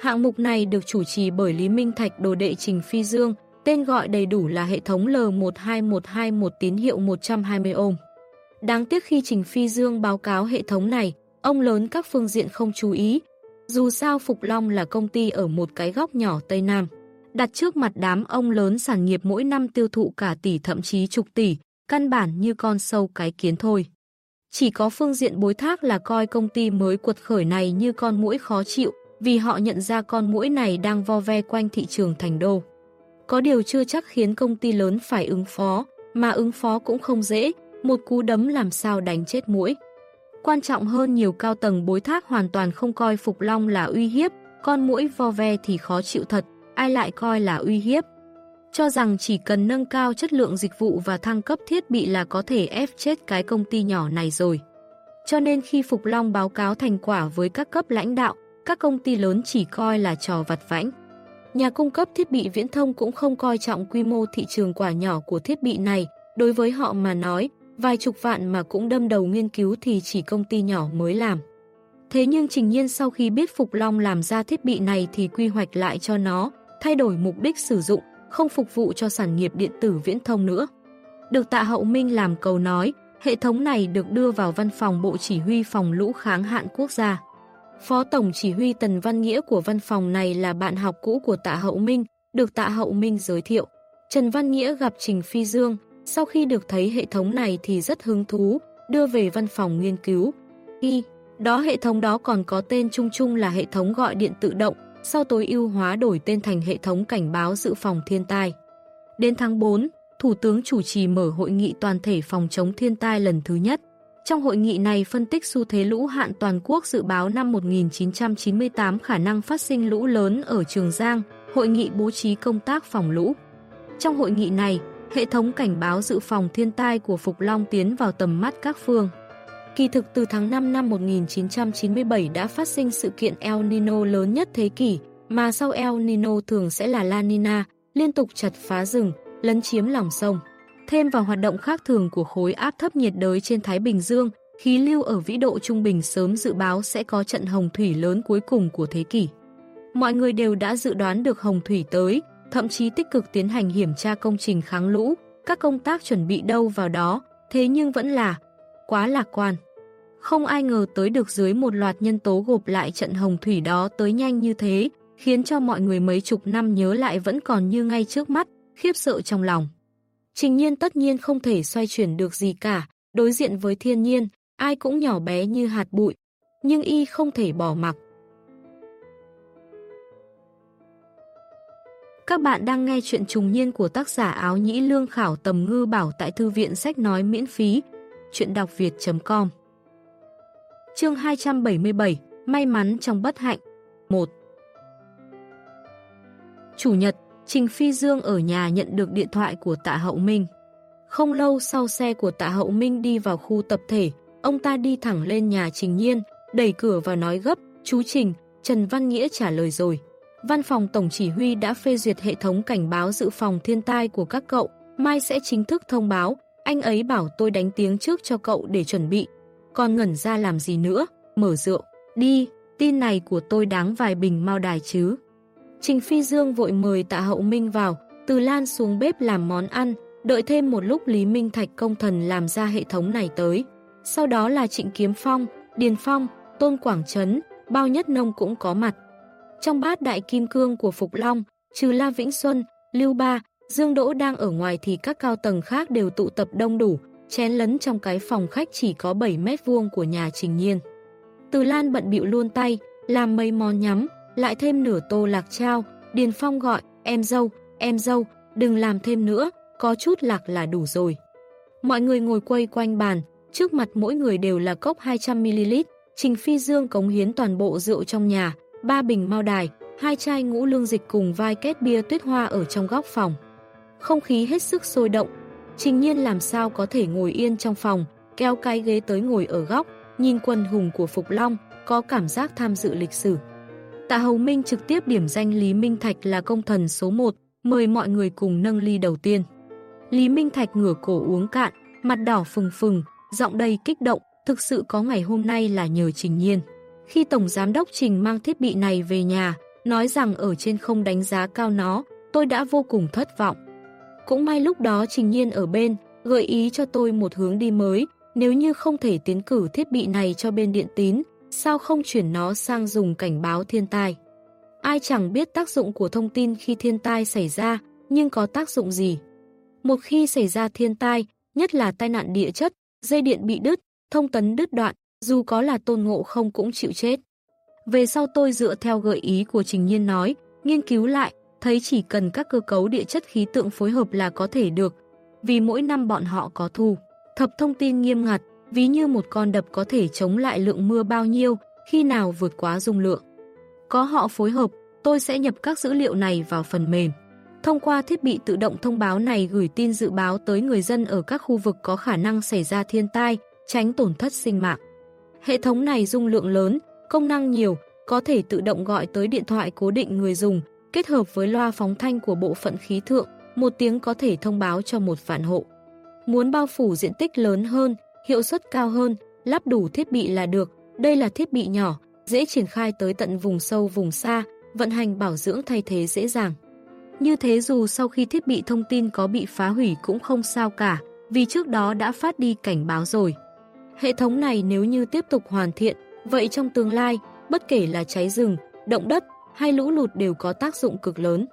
Hạng mục này được chủ trì bởi Lý Minh Thạch đồ đệ Trình Phi Dương, tên gọi đầy đủ là hệ thống L12121 tín hiệu 120 ohm. Đáng tiếc khi Trình Phi Dương báo cáo hệ thống này, ông lớn các phương diện không chú ý. Dù sao Phục Long là công ty ở một cái góc nhỏ Tây Nam. Đặt trước mặt đám ông lớn sản nghiệp mỗi năm tiêu thụ cả tỷ thậm chí chục tỷ, căn bản như con sâu cái kiến thôi. Chỉ có phương diện bối thác là coi công ty mới cuột khởi này như con mũi khó chịu, vì họ nhận ra con mũi này đang vo ve quanh thị trường thành đô. Có điều chưa chắc khiến công ty lớn phải ứng phó, mà ứng phó cũng không dễ, một cú đấm làm sao đánh chết mũi. Quan trọng hơn nhiều cao tầng bối thác hoàn toàn không coi Phục Long là uy hiếp, con mũi vo ve thì khó chịu thật, ai lại coi là uy hiếp. Cho rằng chỉ cần nâng cao chất lượng dịch vụ và thăng cấp thiết bị là có thể ép chết cái công ty nhỏ này rồi. Cho nên khi Phục Long báo cáo thành quả với các cấp lãnh đạo, các công ty lớn chỉ coi là trò vặt vãnh. Nhà cung cấp thiết bị viễn thông cũng không coi trọng quy mô thị trường quả nhỏ của thiết bị này, đối với họ mà nói, vài chục vạn mà cũng đâm đầu nghiên cứu thì chỉ công ty nhỏ mới làm. Thế nhưng Trình Nhiên sau khi biết Phục Long làm ra thiết bị này thì quy hoạch lại cho nó, thay đổi mục đích sử dụng, không phục vụ cho sản nghiệp điện tử viễn thông nữa. Được Tạ Hậu Minh làm cầu nói, hệ thống này được đưa vào văn phòng Bộ Chỉ huy Phòng Lũ Kháng Hạn Quốc gia. Phó Tổng Chỉ huy Tần Văn Nghĩa của văn phòng này là bạn học cũ của Tạ Hậu Minh, được Tạ Hậu Minh giới thiệu. Trần Văn Nghĩa gặp Trình Phi Dương, sau khi được thấy hệ thống này thì rất hứng thú, đưa về văn phòng nghiên cứu. khi đó hệ thống đó còn có tên chung chung là hệ thống gọi điện tự động, sau tối ưu hóa đổi tên thành hệ thống cảnh báo dự phòng thiên tai. Đến tháng 4, Thủ tướng chủ trì mở hội nghị toàn thể phòng chống thiên tai lần thứ nhất. Trong hội nghị này phân tích xu thế lũ hạn toàn quốc dự báo năm 1998 khả năng phát sinh lũ lớn ở Trường Giang, hội nghị bố trí công tác phòng lũ. Trong hội nghị này, hệ thống cảnh báo dự phòng thiên tai của Phục Long tiến vào tầm mắt các phương. Kỳ thực từ tháng 5 năm 1997 đã phát sinh sự kiện El Nino lớn nhất thế kỷ, mà sau El Nino thường sẽ là La Nina, liên tục chặt phá rừng, lấn chiếm lòng sông. Thêm vào hoạt động khác thường của khối áp thấp nhiệt đới trên Thái Bình Dương, khí lưu ở vĩ độ trung bình sớm dự báo sẽ có trận hồng thủy lớn cuối cùng của thế kỷ. Mọi người đều đã dự đoán được hồng thủy tới, thậm chí tích cực tiến hành hiểm tra công trình kháng lũ, các công tác chuẩn bị đâu vào đó, thế nhưng vẫn là quá lạc quan. Không ai ngờ tới được dưới một loạt nhân tố gộp lại trận hồng thủy đó tới nhanh như thế, khiến cho mọi người mấy chục năm nhớ lại vẫn còn như ngay trước mắt, khiếp sợ trong lòng. Trình nhiên tất nhiên không thể xoay chuyển được gì cả, đối diện với thiên nhiên, ai cũng nhỏ bé như hạt bụi, nhưng y không thể bỏ mặc. Các bạn đang nghe chuyện trùng niên của tác giả áo nhĩ lương khảo tầm ngư bảo tại thư viện sách nói miễn phí, chuyện đọc việt.com Chương 277 May mắn trong bất hạnh 1 Chủ nhật, Trình Phi Dương ở nhà nhận được điện thoại của Tạ Hậu Minh. Không lâu sau xe của Tạ Hậu Minh đi vào khu tập thể, ông ta đi thẳng lên nhà Trình Nhiên, đẩy cửa và nói gấp, chú Trình, Trần Văn Nghĩa trả lời rồi. Văn phòng Tổng Chỉ huy đã phê duyệt hệ thống cảnh báo dự phòng thiên tai của các cậu, mai sẽ chính thức thông báo, anh ấy bảo tôi đánh tiếng trước cho cậu để chuẩn bị. Còn ngẩn ra làm gì nữa, mở rượu, đi, tin này của tôi đáng vài bình mau đài chứ. Trình Phi Dương vội mời tạ hậu Minh vào, từ lan xuống bếp làm món ăn, đợi thêm một lúc Lý Minh Thạch công thần làm ra hệ thống này tới. Sau đó là Trịnh Kiếm Phong, Điền Phong, Tôn Quảng Trấn, bao nhất nông cũng có mặt. Trong bát đại kim cương của Phục Long, trừ La Vĩnh Xuân, Lưu Ba, Dương Đỗ đang ở ngoài thì các cao tầng khác đều tụ tập đông đủ, chén lấn trong cái phòng khách chỉ có 7 mét vuông của nhà Trình Nhiên. Từ Lan bận bịu luôn tay, làm mấy món nhắm, lại thêm nửa tô lạc trao, Điền Phong gọi, em dâu, em dâu, đừng làm thêm nữa, có chút lạc là đủ rồi. Mọi người ngồi quay quanh bàn, trước mặt mỗi người đều là cốc 200ml, Trình Phi Dương cống hiến toàn bộ rượu trong nhà, ba bình mao đài, hai chai ngũ lương dịch cùng vai kết bia tuyết hoa ở trong góc phòng. Không khí hết sức sôi động, Trình nhiên làm sao có thể ngồi yên trong phòng, kéo cái ghế tới ngồi ở góc, nhìn quần hùng của Phục Long, có cảm giác tham dự lịch sử. Tạ Hầu Minh trực tiếp điểm danh Lý Minh Thạch là công thần số 1, mời mọi người cùng nâng ly đầu tiên. Lý Minh Thạch ngửa cổ uống cạn, mặt đỏ phừng phừng, giọng đầy kích động, thực sự có ngày hôm nay là nhờ Trình Nhiên. Khi Tổng Giám đốc Trình mang thiết bị này về nhà, nói rằng ở trên không đánh giá cao nó, tôi đã vô cùng thất vọng. Cũng may lúc đó Trình Nhiên ở bên, gợi ý cho tôi một hướng đi mới, nếu như không thể tiến cử thiết bị này cho bên điện tín, sao không chuyển nó sang dùng cảnh báo thiên tai. Ai chẳng biết tác dụng của thông tin khi thiên tai xảy ra, nhưng có tác dụng gì? Một khi xảy ra thiên tai, nhất là tai nạn địa chất, dây điện bị đứt, thông tấn đứt đoạn, dù có là tôn ngộ không cũng chịu chết. Về sau tôi dựa theo gợi ý của Trình Nhiên nói, nghiên cứu lại, thấy chỉ cần các cơ cấu địa chất khí tượng phối hợp là có thể được, vì mỗi năm bọn họ có thu. Thập thông tin nghiêm ngặt, ví như một con đập có thể chống lại lượng mưa bao nhiêu, khi nào vượt quá dung lượng. Có họ phối hợp, tôi sẽ nhập các dữ liệu này vào phần mềm. Thông qua thiết bị tự động thông báo này gửi tin dự báo tới người dân ở các khu vực có khả năng xảy ra thiên tai, tránh tổn thất sinh mạng. Hệ thống này dung lượng lớn, công năng nhiều, có thể tự động gọi tới điện thoại cố định người dùng, kết hợp với loa phóng thanh của bộ phận khí thượng, một tiếng có thể thông báo cho một vạn hộ. Muốn bao phủ diện tích lớn hơn, hiệu suất cao hơn, lắp đủ thiết bị là được. Đây là thiết bị nhỏ, dễ triển khai tới tận vùng sâu vùng xa, vận hành bảo dưỡng thay thế dễ dàng. Như thế dù sau khi thiết bị thông tin có bị phá hủy cũng không sao cả, vì trước đó đã phát đi cảnh báo rồi. Hệ thống này nếu như tiếp tục hoàn thiện, vậy trong tương lai, bất kể là cháy rừng, động đất hay lũ lụt đều có tác dụng cực lớn.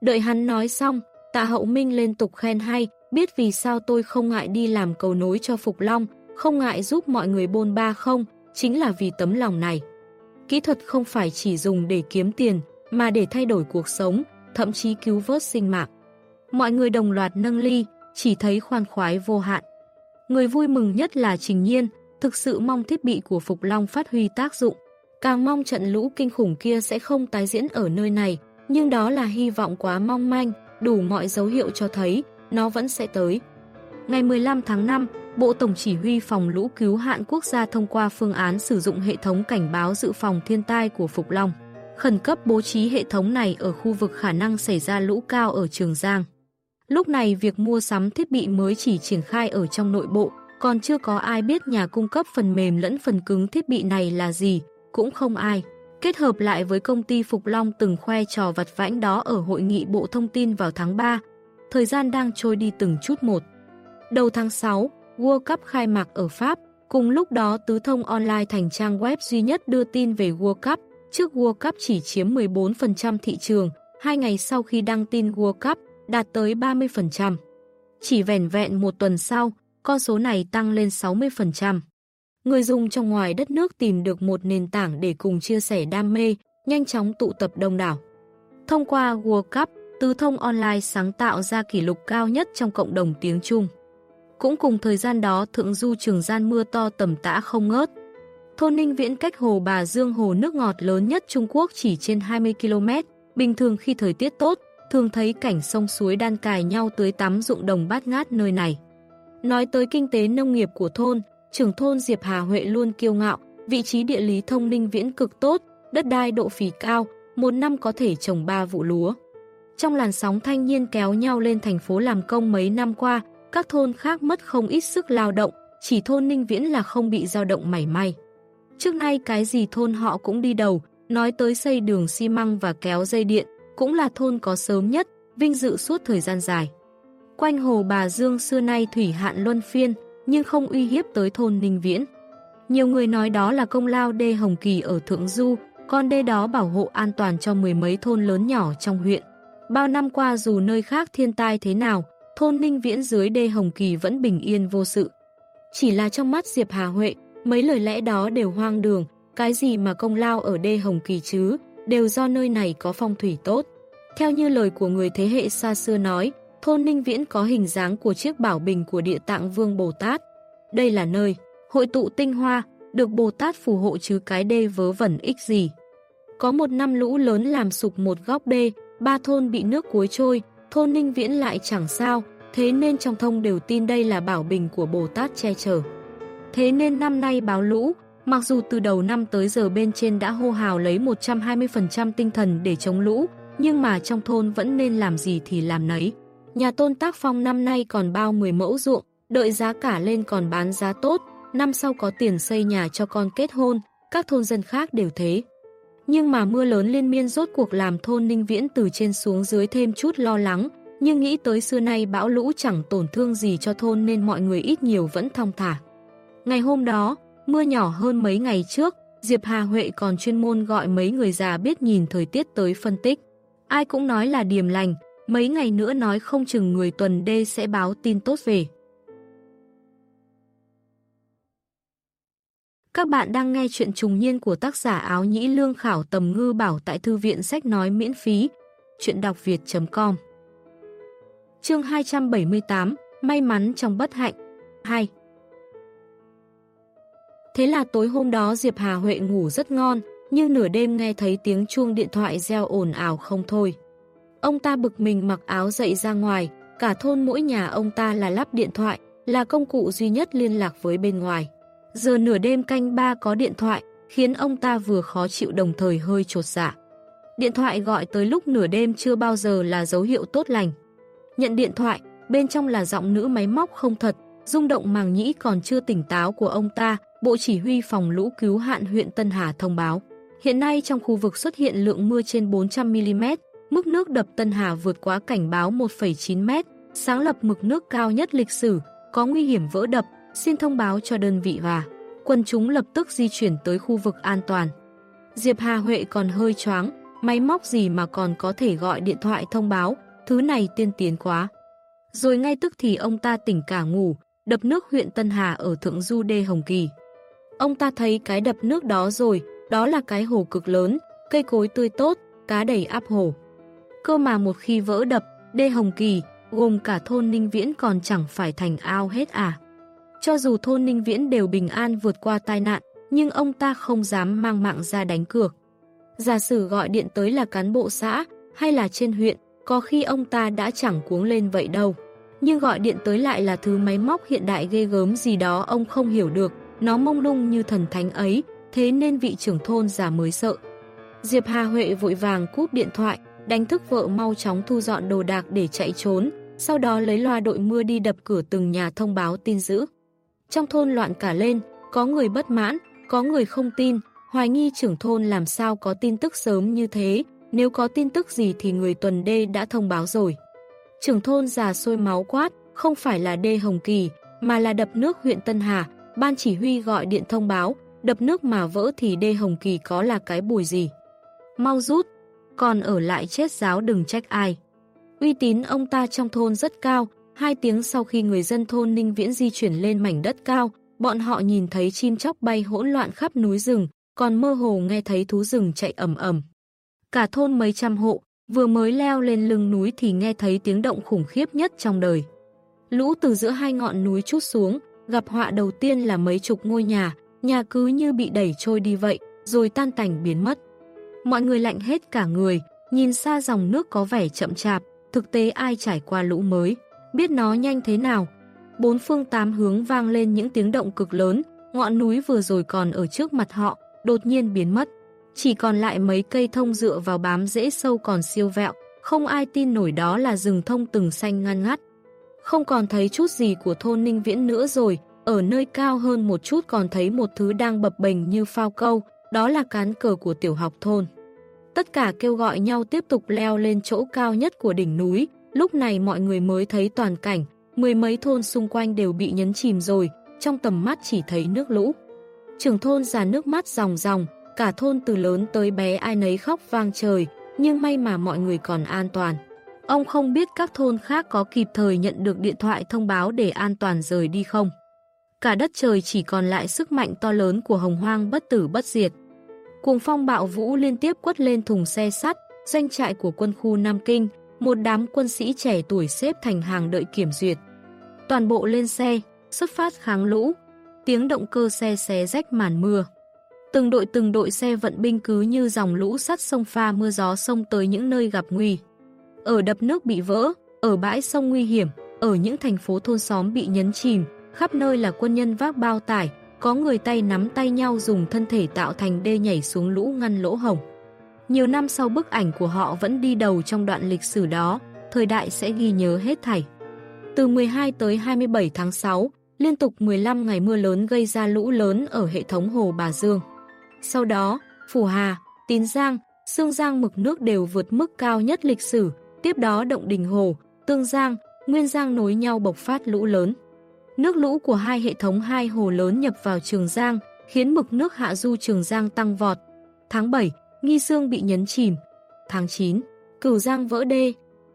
Đợi hắn nói xong, tạ hậu minh liên tục khen hay, biết vì sao tôi không ngại đi làm cầu nối cho Phục Long, không ngại giúp mọi người bôn ba không, chính là vì tấm lòng này. Kỹ thuật không phải chỉ dùng để kiếm tiền, mà để thay đổi cuộc sống, thậm chí cứu vớt sinh mạng. Mọi người đồng loạt nâng ly, chỉ thấy khoan khoái vô hạn. Người vui mừng nhất là Trình Nhiên, thực sự mong thiết bị của Phục Long phát huy tác dụng. Càng mong trận lũ kinh khủng kia sẽ không tái diễn ở nơi này, nhưng đó là hy vọng quá mong manh, đủ mọi dấu hiệu cho thấy nó vẫn sẽ tới. Ngày 15 tháng 5, Bộ Tổng Chỉ huy Phòng Lũ Cứu hạn Quốc gia thông qua phương án sử dụng hệ thống cảnh báo dự phòng thiên tai của Phục Long. Khẩn cấp bố trí hệ thống này ở khu vực khả năng xảy ra lũ cao ở Trường Giang. Lúc này việc mua sắm thiết bị mới chỉ triển khai ở trong nội bộ, còn chưa có ai biết nhà cung cấp phần mềm lẫn phần cứng thiết bị này là gì, cũng không ai. Kết hợp lại với công ty Phục Long từng khoe trò vặt vãnh đó ở hội nghị Bộ Thông tin vào tháng 3, thời gian đang trôi đi từng chút một. Đầu tháng 6, World Cup khai mạc ở Pháp, cùng lúc đó Tứ Thông Online thành trang web duy nhất đưa tin về World Cup, trước World Cup chỉ chiếm 14% thị trường, hai ngày sau khi đăng tin World Cup, đạt tới 30%. Chỉ vẻn vẹn một tuần sau, con số này tăng lên 60%. Người dùng trong ngoài đất nước tìm được một nền tảng để cùng chia sẻ đam mê, nhanh chóng tụ tập đông đảo. Thông qua World Cup, Tư thông online sáng tạo ra kỷ lục cao nhất trong cộng đồng tiếng Trung. Cũng cùng thời gian đó thượng du trường gian mưa to tầm tã không ngớt. Thôn Ninh Viễn cách hồ Bà Dương hồ nước ngọt lớn nhất Trung Quốc chỉ trên 20 km. Bình thường khi thời tiết tốt, thường thấy cảnh sông suối đan cài nhau tưới tắm dụng đồng bát ngát nơi này. Nói tới kinh tế nông nghiệp của thôn, trưởng thôn Diệp Hà Huệ luôn kiêu ngạo, vị trí địa lý thông ninh viễn cực tốt, đất đai độ phì cao, một năm có thể trồng 3 vụ lúa. Trong làn sóng thanh niên kéo nhau lên thành phố làm công mấy năm qua, các thôn khác mất không ít sức lao động, chỉ thôn Ninh Viễn là không bị dao động mảy may. Trước nay cái gì thôn họ cũng đi đầu, nói tới xây đường xi măng và kéo dây điện, cũng là thôn có sớm nhất, vinh dự suốt thời gian dài. Quanh hồ Bà Dương xưa nay thủy hạn luân phiên, nhưng không uy hiếp tới thôn Ninh Viễn. Nhiều người nói đó là công lao đê Hồng Kỳ ở Thượng Du, con đê đó bảo hộ an toàn cho mười mấy thôn lớn nhỏ trong huyện. Bao năm qua dù nơi khác thiên tai thế nào, thôn Ninh Viễn dưới đê Hồng Kỳ vẫn bình yên vô sự. Chỉ là trong mắt Diệp Hà Huệ, mấy lời lẽ đó đều hoang đường, cái gì mà công lao ở đê Hồng Kỳ chứ, đều do nơi này có phong thủy tốt. Theo như lời của người thế hệ xa xưa nói, thôn Ninh Viễn có hình dáng của chiếc bảo bình của địa tạng Vương Bồ Tát. Đây là nơi, hội tụ tinh hoa, được Bồ Tát phù hộ chứ cái đê vớ vẩn ích gì. Có một năm lũ lớn làm sụp một góc đê, ba thôn bị nước cuối trôi, thôn Ninh Viễn lại chẳng sao, thế nên trong thông đều tin đây là bảo bình của Bồ Tát che chở. Thế nên năm nay báo lũ, mặc dù từ đầu năm tới giờ bên trên đã hô hào lấy 120% tinh thần để chống lũ, nhưng mà trong thôn vẫn nên làm gì thì làm nấy. Nhà tôn tác phong năm nay còn bao 10 mẫu ruộng, đợi giá cả lên còn bán giá tốt, năm sau có tiền xây nhà cho con kết hôn, các thôn dân khác đều thế. Nhưng mà mưa lớn liên miên rốt cuộc làm thôn Ninh Viễn từ trên xuống dưới thêm chút lo lắng, nhưng nghĩ tới xưa nay bão lũ chẳng tổn thương gì cho thôn nên mọi người ít nhiều vẫn thong thả. Ngày hôm đó, mưa nhỏ hơn mấy ngày trước, Diệp Hà Huệ còn chuyên môn gọi mấy người già biết nhìn thời tiết tới phân tích. Ai cũng nói là điềm lành, mấy ngày nữa nói không chừng người tuần đê sẽ báo tin tốt về. Các bạn đang nghe chuyện trùng niên của tác giả áo nhĩ lương khảo tầm ngư bảo tại thư viện sách nói miễn phí. Chuyện đọc việt.com Chương 278 May mắn trong bất hạnh 2 Thế là tối hôm đó Diệp Hà Huệ ngủ rất ngon, nhưng nửa đêm nghe thấy tiếng chuông điện thoại reo ồn ào không thôi. Ông ta bực mình mặc áo dậy ra ngoài, cả thôn mỗi nhà ông ta là lắp điện thoại, là công cụ duy nhất liên lạc với bên ngoài. Giờ nửa đêm canh ba có điện thoại, khiến ông ta vừa khó chịu đồng thời hơi trột dạ. Điện thoại gọi tới lúc nửa đêm chưa bao giờ là dấu hiệu tốt lành. Nhận điện thoại, bên trong là giọng nữ máy móc không thật, rung động màng nhĩ còn chưa tỉnh táo của ông ta, Bộ Chỉ huy Phòng Lũ Cứu Hạn huyện Tân Hà thông báo. Hiện nay trong khu vực xuất hiện lượng mưa trên 400mm, mức nước đập Tân Hà vượt quá cảnh báo 1,9m, sáng lập mực nước cao nhất lịch sử, có nguy hiểm vỡ đập, xin thông báo cho đơn vị và quân chúng lập tức di chuyển tới khu vực an toàn. Diệp Hà Huệ còn hơi choáng, máy móc gì mà còn có thể gọi điện thoại thông báo, thứ này tiên tiến quá. Rồi ngay tức thì ông ta tỉnh cả ngủ, đập nước huyện Tân Hà ở Thượng Du Đê Hồng Kỳ. Ông ta thấy cái đập nước đó rồi, đó là cái hồ cực lớn, cây cối tươi tốt, cá đầy áp hồ. Cơ mà một khi vỡ đập, Đê Hồng Kỳ, gồm cả thôn Ninh Viễn còn chẳng phải thành ao hết à. Cho dù thôn Ninh Viễn đều bình an vượt qua tai nạn, nhưng ông ta không dám mang mạng ra đánh cược. Giả sử gọi điện tới là cán bộ xã hay là trên huyện, có khi ông ta đã chẳng cuống lên vậy đâu. Nhưng gọi điện tới lại là thứ máy móc hiện đại ghê gớm gì đó ông không hiểu được, nó mông lung như thần thánh ấy, thế nên vị trưởng thôn già mới sợ. Diệp Hà Huệ vội vàng cúp điện thoại, đánh thức vợ mau chóng thu dọn đồ đạc để chạy trốn, sau đó lấy loa đội mưa đi đập cửa từng nhà thông báo tin dữ. Trong thôn loạn cả lên, có người bất mãn, có người không tin, hoài nghi trưởng thôn làm sao có tin tức sớm như thế, nếu có tin tức gì thì người tuần đê đã thông báo rồi. Trưởng thôn già sôi máu quát, không phải là đê Hồng Kỳ, mà là đập nước huyện Tân Hà, ban chỉ huy gọi điện thông báo, đập nước mà vỡ thì đê Hồng Kỳ có là cái bùi gì. Mau rút, còn ở lại chết giáo đừng trách ai. Uy tín ông ta trong thôn rất cao, hai tiếng sau khi người dân thôn Ninh Viễn di chuyển lên mảnh đất cao, bọn họ nhìn thấy chim chóc bay hỗn loạn khắp núi rừng, còn mơ hồ nghe thấy thú rừng chạy ầm ầm. Cả thôn mấy trăm hộ, vừa mới leo lên lưng núi thì nghe thấy tiếng động khủng khiếp nhất trong đời. Lũ từ giữa hai ngọn núi chút xuống, gặp họa đầu tiên là mấy chục ngôi nhà, nhà cứ như bị đẩy trôi đi vậy, rồi tan tành biến mất. Mọi người lạnh hết cả người, nhìn xa dòng nước có vẻ chậm chạp, thực tế ai trải qua lũ mới, biết nó nhanh thế nào. Bốn phương tám hướng vang lên những tiếng động cực lớn, ngọn núi vừa rồi còn ở trước mặt họ, đột nhiên biến mất. Chỉ còn lại mấy cây thông dựa vào bám rễ sâu còn siêu vẹo, không ai tin nổi đó là rừng thông từng xanh ngăn ngắt. Không còn thấy chút gì của thôn Ninh Viễn nữa rồi, ở nơi cao hơn một chút còn thấy một thứ đang bập bềnh như phao câu, đó là cán cờ của tiểu học thôn. Tất cả kêu gọi nhau tiếp tục leo lên chỗ cao nhất của đỉnh núi, lúc này mọi người mới thấy toàn cảnh, mười mấy thôn xung quanh đều bị nhấn chìm rồi, trong tầm mắt chỉ thấy nước lũ. trưởng thôn già nước mắt ròng ròng, cả thôn từ lớn tới bé ai nấy khóc vang trời, nhưng may mà mọi người còn an toàn. Ông không biết các thôn khác có kịp thời nhận được điện thoại thông báo để an toàn rời đi không. Cả đất trời chỉ còn lại sức mạnh to lớn của hồng hoang bất tử bất diệt. Cuồng phong bạo vũ liên tiếp quất lên thùng xe sắt, doanh trại của quân khu Nam Kinh, một đám quân sĩ trẻ tuổi xếp thành hàng đợi kiểm duyệt. Toàn bộ lên xe, xuất phát kháng lũ, tiếng động cơ xe xé rách màn mưa. Từng đội từng đội xe vận binh cứ như dòng lũ sắt sông pha mưa gió sông tới những nơi gặp nguy. Ở đập nước bị vỡ, ở bãi sông nguy hiểm, ở những thành phố thôn xóm bị nhấn chìm, khắp nơi là quân nhân vác bao tải, có người tay nắm tay nhau dùng thân thể tạo thành đê nhảy xuống lũ ngăn lỗ hồng. Nhiều năm sau bức ảnh của họ vẫn đi đầu trong đoạn lịch sử đó, thời đại sẽ ghi nhớ hết thảy. Từ 12 tới 27 tháng 6, liên tục 15 ngày mưa lớn gây ra lũ lớn ở hệ thống hồ Bà Dương. Sau đó, Phủ Hà, Tín Giang, Sương Giang mực nước đều vượt mức cao nhất lịch sử, tiếp đó Động Đình Hồ, Tương Giang, Nguyên Giang nối nhau bộc phát lũ lớn. Nước lũ của hai hệ thống hai hồ lớn nhập vào Trường Giang, khiến mực nước hạ du Trường Giang tăng vọt. Tháng 7, Nghi Sương bị nhấn chìm. Tháng 9, Cửu Giang vỡ đê.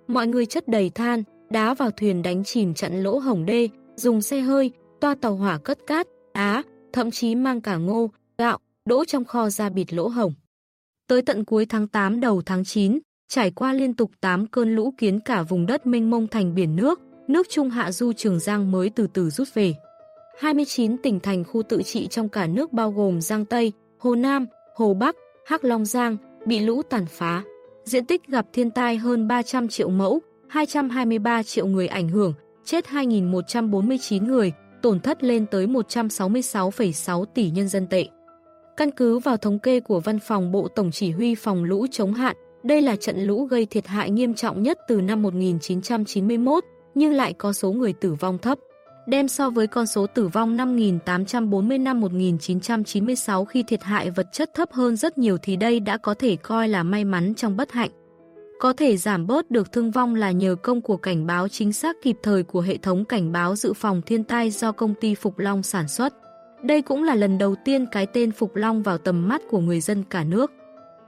Mọi người chất đầy than, đá vào thuyền đánh chìm chặn lỗ hồng đê, dùng xe hơi, toa tàu hỏa cất cát, á, thậm chí mang cả ngô, gạo, đỗ trong kho ra bịt lỗ hồng. Tới tận cuối tháng 8 đầu tháng 9, trải qua liên tục 8 cơn lũ kiến cả vùng đất mênh mông thành biển nước, nước Trung Hạ Du Trường Giang mới từ từ rút về. 29 tỉnh thành khu tự trị trong cả nước bao gồm Giang Tây, Hồ Nam, Hồ Bắc, Hắc Long Giang bị lũ tàn phá. Diện tích gặp thiên tai hơn 300 triệu mẫu, 223 triệu người ảnh hưởng, chết 2.149 người, tổn thất lên tới 166,6 tỷ nhân dân tệ. Căn cứ vào thống kê của Văn phòng Bộ Tổng Chỉ huy Phòng lũ chống hạn, đây là trận lũ gây thiệt hại nghiêm trọng nhất từ năm 1991, nhưng lại có số người tử vong thấp. Đem so với con số tử vong 5.840 năm 1996 khi thiệt hại vật chất thấp hơn rất nhiều thì đây đã có thể coi là may mắn trong bất hạnh. Có thể giảm bớt được thương vong là nhờ công của cảnh báo chính xác kịp thời của hệ thống cảnh báo dự phòng thiên tai do công ty Phục Long sản xuất. Đây cũng là lần đầu tiên cái tên Phục Long vào tầm mắt của người dân cả nước.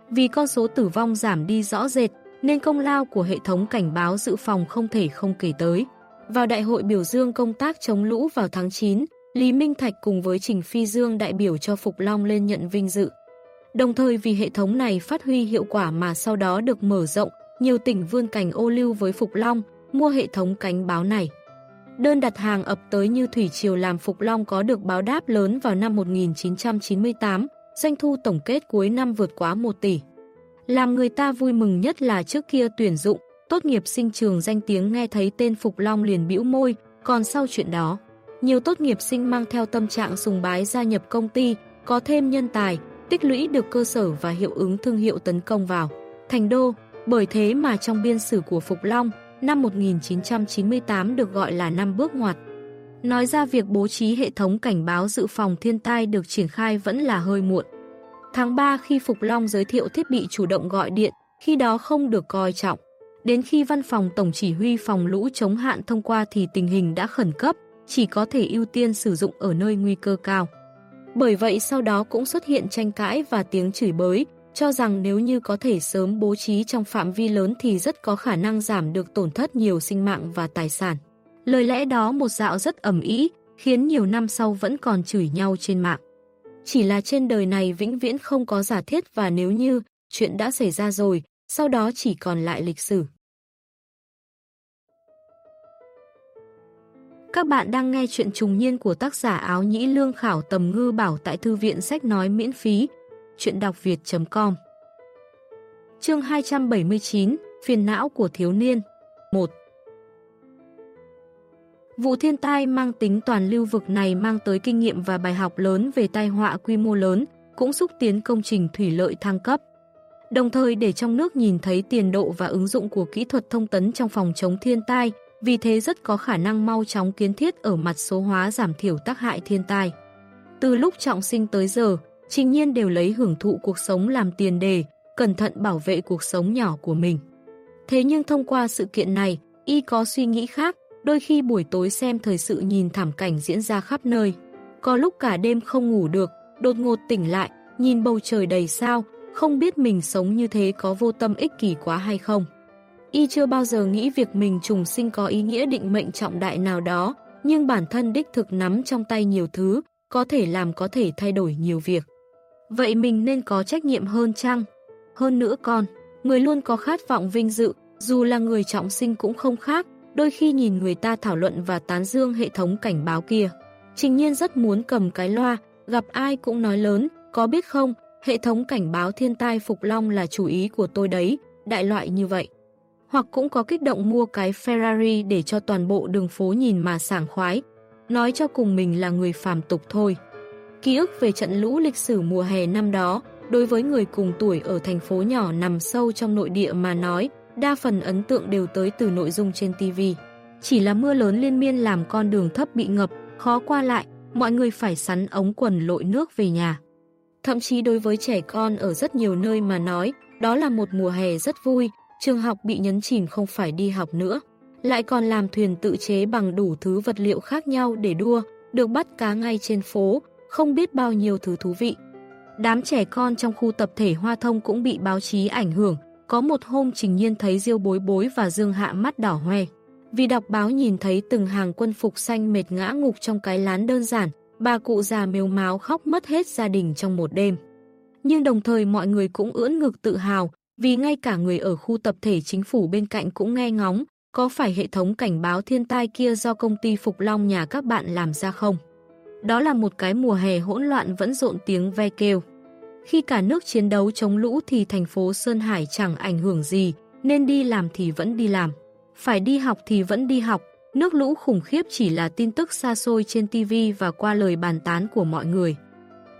Vì con số tử vong giảm đi rõ rệt, nên công lao của hệ thống cảnh báo dự phòng không thể không kể tới. Vào đại hội biểu dương công tác chống lũ vào tháng 9, Lý Minh Thạch cùng với Trình Phi Dương đại biểu cho Phục Long lên nhận vinh dự. Đồng thời vì hệ thống này phát huy hiệu quả mà sau đó được mở rộng, nhiều tỉnh vươn cảnh ô lưu với Phục Long, mua hệ thống cánh báo này. Đơn đặt hàng ập tới như Thủy Triều làm Phục Long có được báo đáp lớn vào năm 1998, doanh thu tổng kết cuối năm vượt quá 1 tỷ. Làm người ta vui mừng nhất là trước kia tuyển dụng, tốt nghiệp sinh trường danh tiếng nghe thấy tên Phục Long liền bĩu môi, còn sau chuyện đó, nhiều tốt nghiệp sinh mang theo tâm trạng sùng bái gia nhập công ty, có thêm nhân tài, tích lũy được cơ sở và hiệu ứng thương hiệu tấn công vào. Thành đô, bởi thế mà trong biên sử của Phục Long, năm 1998 được gọi là năm bước ngoặt. Nói ra việc bố trí hệ thống cảnh báo dự phòng thiên tai được triển khai vẫn là hơi muộn. Tháng 3 khi Phục Long giới thiệu thiết bị chủ động gọi điện, khi đó không được coi trọng. Đến khi văn phòng Tổng chỉ huy phòng lũ chống hạn thông qua thì tình hình đã khẩn cấp, chỉ có thể ưu tiên sử dụng ở nơi nguy cơ cao. Bởi vậy sau đó cũng xuất hiện tranh cãi và tiếng chửi bới, cho rằng nếu như có thể sớm bố trí trong phạm vi lớn thì rất có khả năng giảm được tổn thất nhiều sinh mạng và tài sản. Lời lẽ đó một dạo rất ẩm ý, khiến nhiều năm sau vẫn còn chửi nhau trên mạng. Chỉ là trên đời này vĩnh viễn không có giả thiết và nếu như chuyện đã xảy ra rồi, sau đó chỉ còn lại lịch sử. Các bạn đang nghe chuyện trùng niên của tác giả áo nhĩ lương khảo tầm ngư bảo tại thư viện sách nói miễn phí, chuyện đọc việt.com Chương 279 Phiền não của thiếu niên 1 Vụ thiên tai mang tính toàn lưu vực này mang tới kinh nghiệm và bài học lớn về tai họa quy mô lớn, cũng xúc tiến công trình thủy lợi thăng cấp. Đồng thời để trong nước nhìn thấy tiền độ và ứng dụng của kỹ thuật thông tấn trong phòng chống thiên tai, vì thế rất có khả năng mau chóng kiến thiết ở mặt số hóa giảm thiểu tác hại thiên tai. Từ lúc trọng sinh tới giờ, Trình nhiên đều lấy hưởng thụ cuộc sống làm tiền đề, cẩn thận bảo vệ cuộc sống nhỏ của mình. Thế nhưng thông qua sự kiện này, y có suy nghĩ khác, đôi khi buổi tối xem thời sự nhìn thảm cảnh diễn ra khắp nơi. Có lúc cả đêm không ngủ được, đột ngột tỉnh lại, nhìn bầu trời đầy sao, không biết mình sống như thế có vô tâm ích kỷ quá hay không. Y chưa bao giờ nghĩ việc mình trùng sinh có ý nghĩa định mệnh trọng đại nào đó, nhưng bản thân đích thực nắm trong tay nhiều thứ, có thể làm có thể thay đổi nhiều việc. Vậy mình nên có trách nhiệm hơn chăng? Hơn nữa con, người luôn có khát vọng vinh dự, dù là người trọng sinh cũng không khác, đôi khi nhìn người ta thảo luận và tán dương hệ thống cảnh báo kia. Trình nhiên rất muốn cầm cái loa, gặp ai cũng nói lớn, có biết không, hệ thống cảnh báo thiên tai Phục Long là chủ ý của tôi đấy, đại loại như vậy. Hoặc cũng có kích động mua cái Ferrari để cho toàn bộ đường phố nhìn mà sảng khoái, nói cho cùng mình là người phàm tục thôi. Ký ức về trận lũ lịch sử mùa hè năm đó, đối với người cùng tuổi ở thành phố nhỏ nằm sâu trong nội địa mà nói, đa phần ấn tượng đều tới từ nội dung trên TV. Chỉ là mưa lớn liên miên làm con đường thấp bị ngập, khó qua lại, mọi người phải sắn ống quần lội nước về nhà. Thậm chí đối với trẻ con ở rất nhiều nơi mà nói, đó là một mùa hè rất vui, trường học bị nhấn chìm không phải đi học nữa. Lại còn làm thuyền tự chế bằng đủ thứ vật liệu khác nhau để đua, được bắt cá ngay trên phố, không biết bao nhiêu thứ thú vị. Đám trẻ con trong khu tập thể Hoa Thông cũng bị báo chí ảnh hưởng, có một hôm Trình Nhiên thấy Diêu Bối Bối và Dương Hạ mắt đỏ hoe. Vì đọc báo nhìn thấy từng hàng quân phục xanh mệt ngã ngục trong cái lán đơn giản, bà cụ già mếu máu khóc mất hết gia đình trong một đêm. Nhưng đồng thời mọi người cũng ưỡn ngực tự hào, vì ngay cả người ở khu tập thể chính phủ bên cạnh cũng nghe ngóng, có phải hệ thống cảnh báo thiên tai kia do công ty Phục Long nhà các bạn làm ra không? Đó là một cái mùa hè hỗn loạn vẫn rộn tiếng ve kêu. Khi cả nước chiến đấu chống lũ thì thành phố Sơn Hải chẳng ảnh hưởng gì, nên đi làm thì vẫn đi làm. Phải đi học thì vẫn đi học, nước lũ khủng khiếp chỉ là tin tức xa xôi trên TV và qua lời bàn tán của mọi người.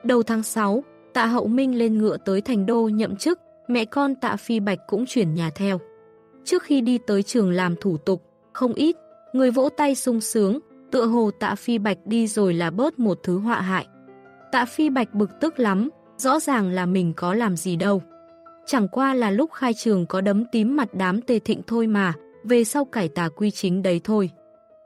Đầu tháng 6, tạ hậu minh lên ngựa tới thành đô nhậm chức, mẹ con tạ phi bạch cũng chuyển nhà theo. Trước khi đi tới trường làm thủ tục, không ít, người vỗ tay sung sướng, tựa hồ tạ phi bạch đi rồi là bớt một thứ họa hại. Tạ phi bạch bực tức lắm, rõ ràng là mình có làm gì đâu. Chẳng qua là lúc khai trường có đấm tím mặt đám tề thịnh thôi mà, về sau cải tà quy chính đấy thôi.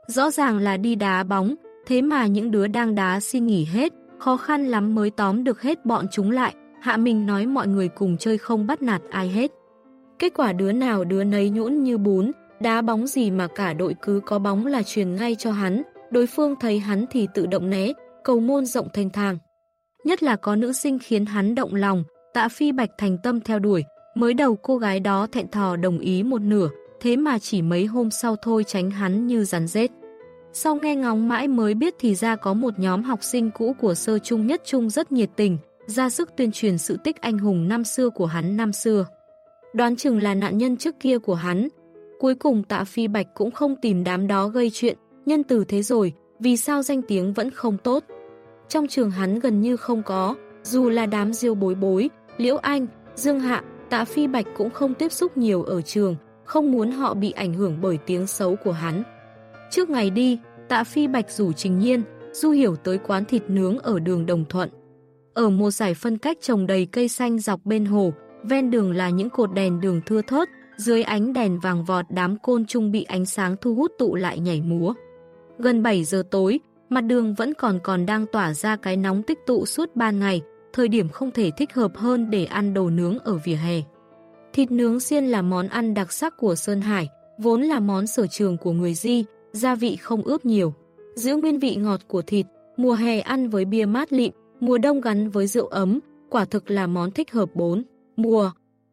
Rõ ràng là đi đá bóng, thế mà những đứa đang đá xin nghỉ hết, khó khăn lắm mới tóm được hết bọn chúng lại, Hạ mình nói mọi người cùng chơi không bắt nạt ai hết. Kết quả đứa nào đứa nấy nhũn như bún, đá bóng gì mà cả đội cứ có bóng là truyền ngay cho hắn, đối phương thấy hắn thì tự động né, cầu môn rộng thanh thang. Nhất là có nữ sinh khiến hắn động lòng, tạ phi bạch thành tâm theo đuổi, mới đầu cô gái đó thẹn thò đồng ý một nửa, thế mà chỉ mấy hôm sau thôi tránh hắn như rắn rết. Sau nghe ngóng mãi mới biết thì ra có một nhóm học sinh cũ của sơ trung nhất trung rất nhiệt tình, ra sức tuyên truyền sự tích anh hùng năm xưa của hắn năm xưa. Đoán chừng là nạn nhân trước kia của hắn. Cuối cùng tạ phi bạch cũng không tìm đám đó gây chuyện, nhân từ thế rồi, vì sao danh tiếng vẫn không tốt. Trong trường hắn gần như không có, dù là đám diêu bối bối, liễu anh, dương hạ, tạ phi bạch cũng không tiếp xúc nhiều ở trường, không muốn họ bị ảnh hưởng bởi tiếng xấu của hắn. Trước ngày đi, tạ phi bạch rủ trình nhiên, du hiểu tới quán thịt nướng ở đường Đồng Thuận. Ở một giải phân cách trồng đầy cây xanh dọc bên hồ, ven đường là những cột đèn đường thưa thớt, dưới ánh đèn vàng vọt đám côn trùng bị ánh sáng thu hút tụ lại nhảy múa. Gần 7 giờ tối, mặt đường vẫn còn còn đang tỏa ra cái nóng tích tụ suốt ban ngày, thời điểm không thể thích hợp hơn để ăn đồ nướng ở vỉa hè. Thịt nướng xiên là món ăn đặc sắc của Sơn Hải, vốn là món sở trường của người Di, gia vị không ướp nhiều. Giữ nguyên vị ngọt của thịt, mùa hè ăn với bia mát lịm, mùa đông gắn với rượu ấm, quả thực là món thích hợp bốn. Mùa,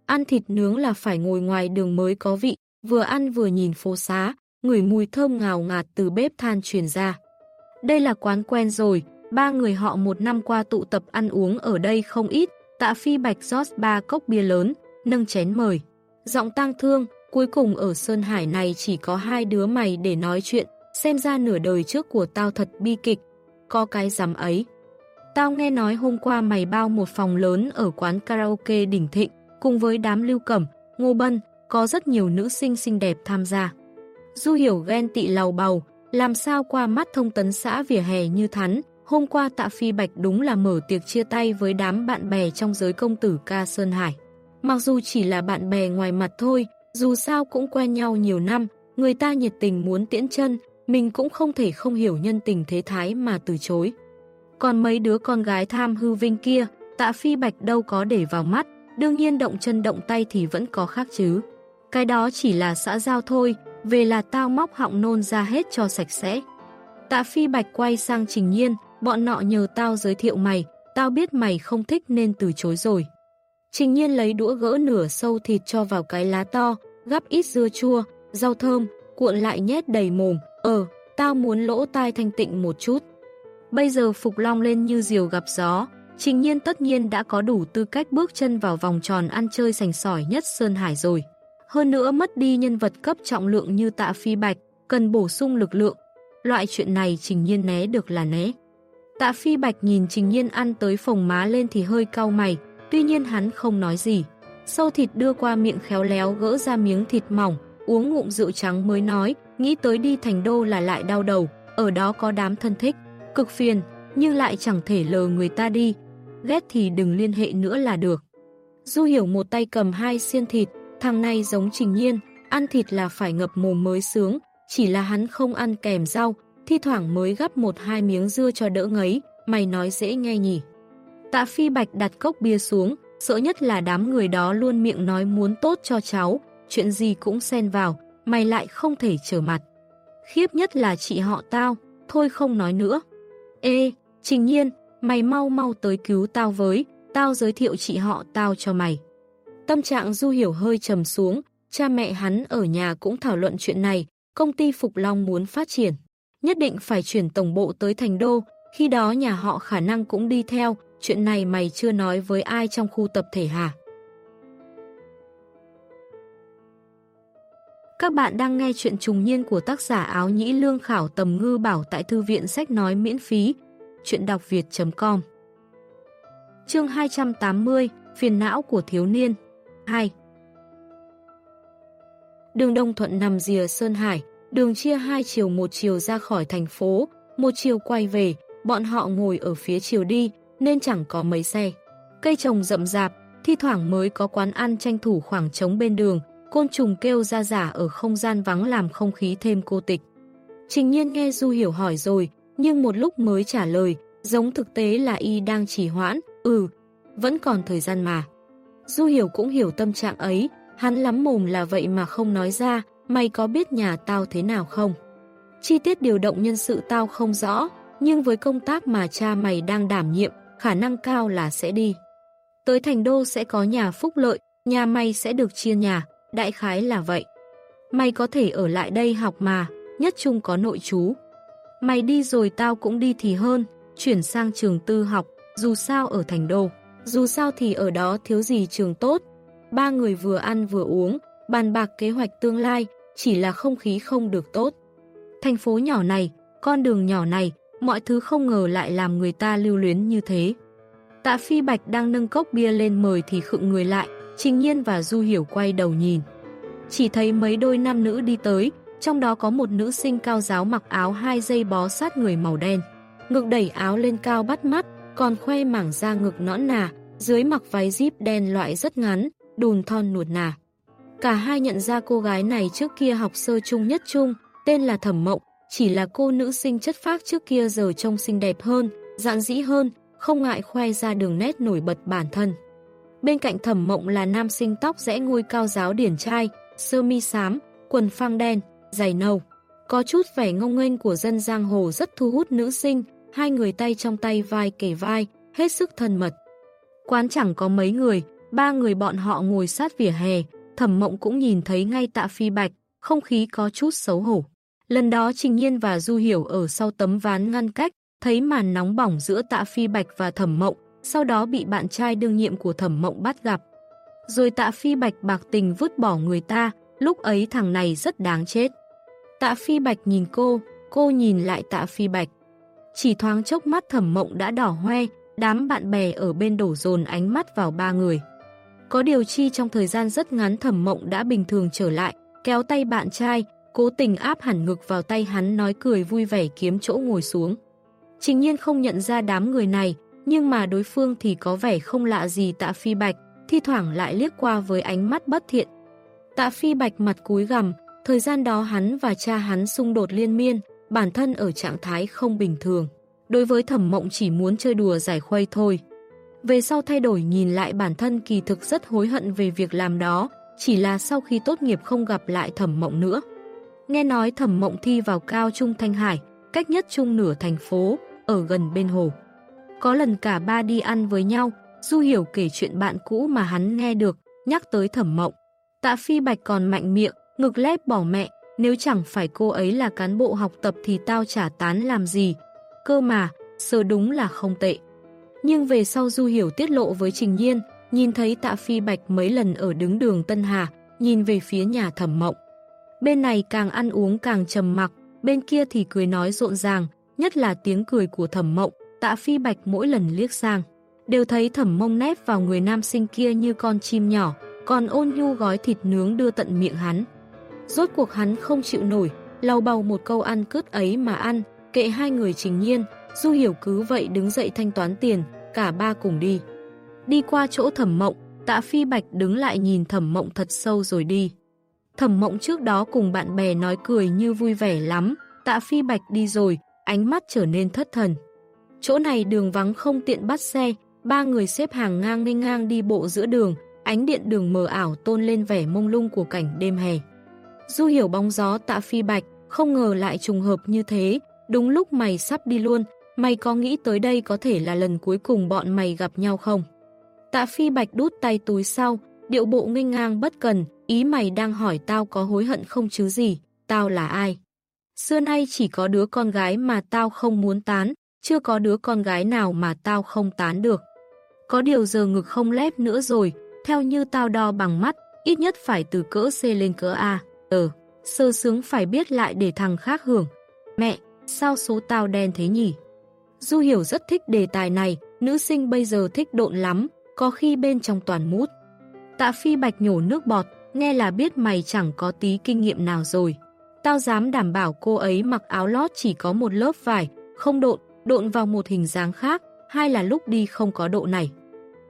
ăn thịt nướng là phải ngồi ngoài đường mới có vị, vừa ăn vừa nhìn phố xá, ngửi mùi thơm ngào ngạt từ bếp than truyền ra. Đây là quán quen rồi, ba người họ một năm qua tụ tập ăn uống ở đây không ít, tạ phi bạch rót ba cốc bia lớn, nâng chén mời. Giọng tang thương, cuối cùng ở Sơn Hải này chỉ có hai đứa mày để nói chuyện, xem ra nửa đời trước của tao thật bi kịch, có cái giám ấy. Tao nghe nói hôm qua mày bao một phòng lớn ở quán karaoke đỉnh thịnh, cùng với đám lưu cẩm, ngô bân, có rất nhiều nữ sinh xinh đẹp tham gia. Du hiểu ghen tị lầu bầu, làm sao qua mắt thông tấn xã vỉa hè như thắn, hôm qua tạ phi bạch đúng là mở tiệc chia tay với đám bạn bè trong giới công tử ca Sơn Hải. Mặc dù chỉ là bạn bè ngoài mặt thôi, dù sao cũng quen nhau nhiều năm, người ta nhiệt tình muốn tiễn chân, mình cũng không thể không hiểu nhân tình thế thái mà từ chối. Còn mấy đứa con gái tham hư vinh kia, tạ phi bạch đâu có để vào mắt, đương nhiên động chân động tay thì vẫn có khác chứ. Cái đó chỉ là xã giao thôi, về là tao móc họng nôn ra hết cho sạch sẽ. Tạ phi bạch quay sang trình nhiên, bọn nọ nhờ tao giới thiệu mày, tao biết mày không thích nên từ chối rồi. Trình nhiên lấy đũa gỡ nửa sâu thịt cho vào cái lá to, gắp ít dưa chua, rau thơm, cuộn lại nhét đầy mồm. Ờ, tao muốn lỗ tai thanh tịnh một chút. Bây giờ Phục Long lên như diều gặp gió, Trình nhiên tất nhiên đã có đủ tư cách bước chân vào vòng tròn ăn chơi sành sỏi nhất Sơn Hải rồi. Hơn nữa mất đi nhân vật cấp trọng lượng như tạ phi bạch, cần bổ sung lực lượng. Loại chuyện này Trình nhiên né được là né. Tạ phi bạch nhìn Trình nhiên ăn tới phồng má lên thì hơi cau mày, tuy nhiên hắn không nói gì. Sâu thịt đưa qua miệng khéo léo gỡ ra miếng thịt mỏng, uống ngụm rượu trắng mới nói, nghĩ tới đi thành đô là lại đau đầu, ở đó có đám thân thích. Cực phiền, nhưng lại chẳng thể lờ người ta đi. Ghét thì đừng liên hệ nữa là được. Du hiểu một tay cầm hai xiên thịt, thằng này giống trình nhiên, ăn thịt là phải ngập mồm mới sướng, chỉ là hắn không ăn kèm rau, thi thoảng mới gắp một hai miếng dưa cho đỡ ngấy, mày nói dễ nghe nhỉ. Tạ Phi Bạch đặt cốc bia xuống, sợ nhất là đám người đó luôn miệng nói muốn tốt cho cháu, chuyện gì cũng xen vào, mày lại không thể trở mặt. Khiếp nhất là chị họ tao, thôi không nói nữa. Ê, Trình Nhiên, mày mau mau tới cứu tao với, tao giới thiệu chị họ tao cho mày. Tâm trạng Du Hiểu hơi trầm xuống, cha mẹ hắn ở nhà cũng thảo luận chuyện này, công ty Phục Long muốn phát triển. Nhất định phải chuyển tổng bộ tới thành đô, khi đó nhà họ khả năng cũng đi theo, chuyện này mày chưa nói với ai trong khu tập thể hả? Các bạn đang nghe chuyện trùng niên của tác giả áo nhĩ lương khảo tầm ngư bảo tại thư viện sách nói miễn phí. Chuyện đọc việt.com Chương 280 Phiền não của thiếu niên 2 Đường Đông Thuận nằm rìa Sơn Hải, đường chia hai chiều một chiều ra khỏi thành phố, một chiều quay về, bọn họ ngồi ở phía chiều đi, nên chẳng có mấy xe. Cây trồng rậm rạp, thi thoảng mới có quán ăn tranh thủ khoảng trống bên đường, côn trùng kêu ra giả ở không gian vắng làm không khí thêm cô tịch. Trình nhiên nghe Du Hiểu hỏi rồi, nhưng một lúc mới trả lời, giống thực tế là y đang chỉ hoãn, ừ, vẫn còn thời gian mà. Du Hiểu cũng hiểu tâm trạng ấy, hắn lắm mồm là vậy mà không nói ra, mày có biết nhà tao thế nào không? Chi tiết điều động nhân sự tao không rõ, nhưng với công tác mà cha mày đang đảm nhiệm, khả năng cao là sẽ đi. Tới thành đô sẽ có nhà phúc lợi, nhà mày sẽ được chia nhà, đại khái là vậy. Mày có thể ở lại đây học mà, nhất chung có nội chú. Mày đi rồi tao cũng đi thì hơn, chuyển sang trường tư học, dù sao ở thành đô. Dù sao thì ở đó thiếu gì trường tốt. Ba người vừa ăn vừa uống, bàn bạc kế hoạch tương lai, chỉ là không khí không được tốt. Thành phố nhỏ này, con đường nhỏ này, mọi thứ không ngờ lại làm người ta lưu luyến như thế. Tạ Phi Bạch đang nâng cốc bia lên mời thì khựng người lại, Trình Nhiên và Du Hiểu quay đầu nhìn. Chỉ thấy mấy đôi nam nữ đi tới, trong đó có một nữ sinh cao giáo mặc áo hai dây bó sát người màu đen. Ngực đẩy áo lên cao bắt mắt, còn khoe mảng da ngực nõn nà, dưới mặc váy zip đen loại rất ngắn, đùn thon nuột nà. Cả hai nhận ra cô gái này trước kia học sơ trung nhất trung, tên là Thẩm Mộng, chỉ là cô nữ sinh chất phác trước kia giờ trông xinh đẹp hơn, dạn dĩ hơn, không ngại khoe ra đường nét nổi bật bản thân. Bên cạnh thẩm mộng là nam sinh tóc rẽ ngôi cao giáo điển trai, sơ mi xám, quần phang đen, giày nâu. Có chút vẻ ngông nghênh của dân giang hồ rất thu hút nữ sinh, hai người tay trong tay vai kề vai, hết sức thân mật. Quán chẳng có mấy người, ba người bọn họ ngồi sát vỉa hè, thẩm mộng cũng nhìn thấy ngay tạ phi bạch, không khí có chút xấu hổ. Lần đó Trình Nhiên và Du Hiểu ở sau tấm ván ngăn cách, thấy màn nóng bỏng giữa tạ phi bạch và thẩm mộng, sau đó bị bạn trai đương nhiệm của thẩm mộng bắt gặp. Rồi tạ phi bạch bạc tình vứt bỏ người ta, lúc ấy thằng này rất đáng chết. Tạ phi bạch nhìn cô, cô nhìn lại tạ phi bạch. Chỉ thoáng chốc mắt thẩm mộng đã đỏ hoe, đám bạn bè ở bên đổ dồn ánh mắt vào ba người. Có điều chi trong thời gian rất ngắn thẩm mộng đã bình thường trở lại, kéo tay bạn trai, cố tình áp hẳn ngực vào tay hắn nói cười vui vẻ kiếm chỗ ngồi xuống. Trình nhiên không nhận ra đám người này, nhưng mà đối phương thì có vẻ không lạ gì tạ phi bạch, thi thoảng lại liếc qua với ánh mắt bất thiện. Tạ phi bạch mặt cúi gằm, thời gian đó hắn và cha hắn xung đột liên miên, bản thân ở trạng thái không bình thường. Đối với thẩm mộng chỉ muốn chơi đùa giải khuây thôi. Về sau thay đổi nhìn lại bản thân kỳ thực rất hối hận về việc làm đó, chỉ là sau khi tốt nghiệp không gặp lại thẩm mộng nữa. Nghe nói thẩm mộng thi vào cao trung Thanh Hải, cách nhất trung nửa thành phố, ở gần bên hồ. Có lần cả ba đi ăn với nhau, Du Hiểu kể chuyện bạn cũ mà hắn nghe được, nhắc tới thẩm mộng. Tạ Phi Bạch còn mạnh miệng, ngực lép bỏ mẹ, nếu chẳng phải cô ấy là cán bộ học tập thì tao trả tán làm gì. Cơ mà, sơ đúng là không tệ. Nhưng về sau Du Hiểu tiết lộ với Trình Nhiên, nhìn thấy Tạ Phi Bạch mấy lần ở đứng đường Tân Hà, nhìn về phía nhà thẩm mộng. Bên này càng ăn uống càng trầm mặc, bên kia thì cười nói rộn ràng, nhất là tiếng cười của thẩm mộng, tạ phi bạch mỗi lần liếc sang. Đều thấy thẩm mông nép vào người nam sinh kia như con chim nhỏ, còn ôn nhu gói thịt nướng đưa tận miệng hắn. Rốt cuộc hắn không chịu nổi, lau bầu một câu ăn cướp ấy mà ăn, kệ hai người trình nhiên, Du Hiểu cứ vậy đứng dậy thanh toán tiền, cả ba cùng đi. Đi qua chỗ thẩm mộng, tạ phi bạch đứng lại nhìn thẩm mộng thật sâu rồi đi. Thẩm mộng trước đó cùng bạn bè nói cười như vui vẻ lắm, tạ phi bạch đi rồi, ánh mắt trở nên thất thần. Chỗ này đường vắng không tiện bắt xe, ba người xếp hàng ngang nghênh ngang đi bộ giữa đường, ánh điện đường mờ ảo tôn lên vẻ mông lung của cảnh đêm hè. Du hiểu bóng gió tạ phi bạch, không ngờ lại trùng hợp như thế, đúng lúc mày sắp đi luôn, mày có nghĩ tới đây có thể là lần cuối cùng bọn mày gặp nhau không? Tạ phi bạch đút tay túi sau, điệu bộ nghênh ngang bất cần, ý mày đang hỏi tao có hối hận không chứ gì, tao là ai? Xưa nay chỉ có đứa con gái mà tao không muốn tán, chưa có đứa con gái nào mà tao không tán được. Có điều giờ ngực không lép nữa rồi, theo như tao đo bằng mắt, ít nhất phải từ cỡ C lên cỡ A. Ờ, sơ sướng phải biết lại để thằng khác hưởng. Mẹ, sao số tao đen thế nhỉ? Du Hiểu rất thích đề tài này, nữ sinh bây giờ thích độn lắm, có khi bên trong toàn mút. Tạ Phi Bạch nhổ nước bọt, nghe là biết mày chẳng có tí kinh nghiệm nào rồi. Tao dám đảm bảo cô ấy mặc áo lót chỉ có một lớp vải, không độn, độn vào một hình dáng khác, hay là lúc đi không có độ này.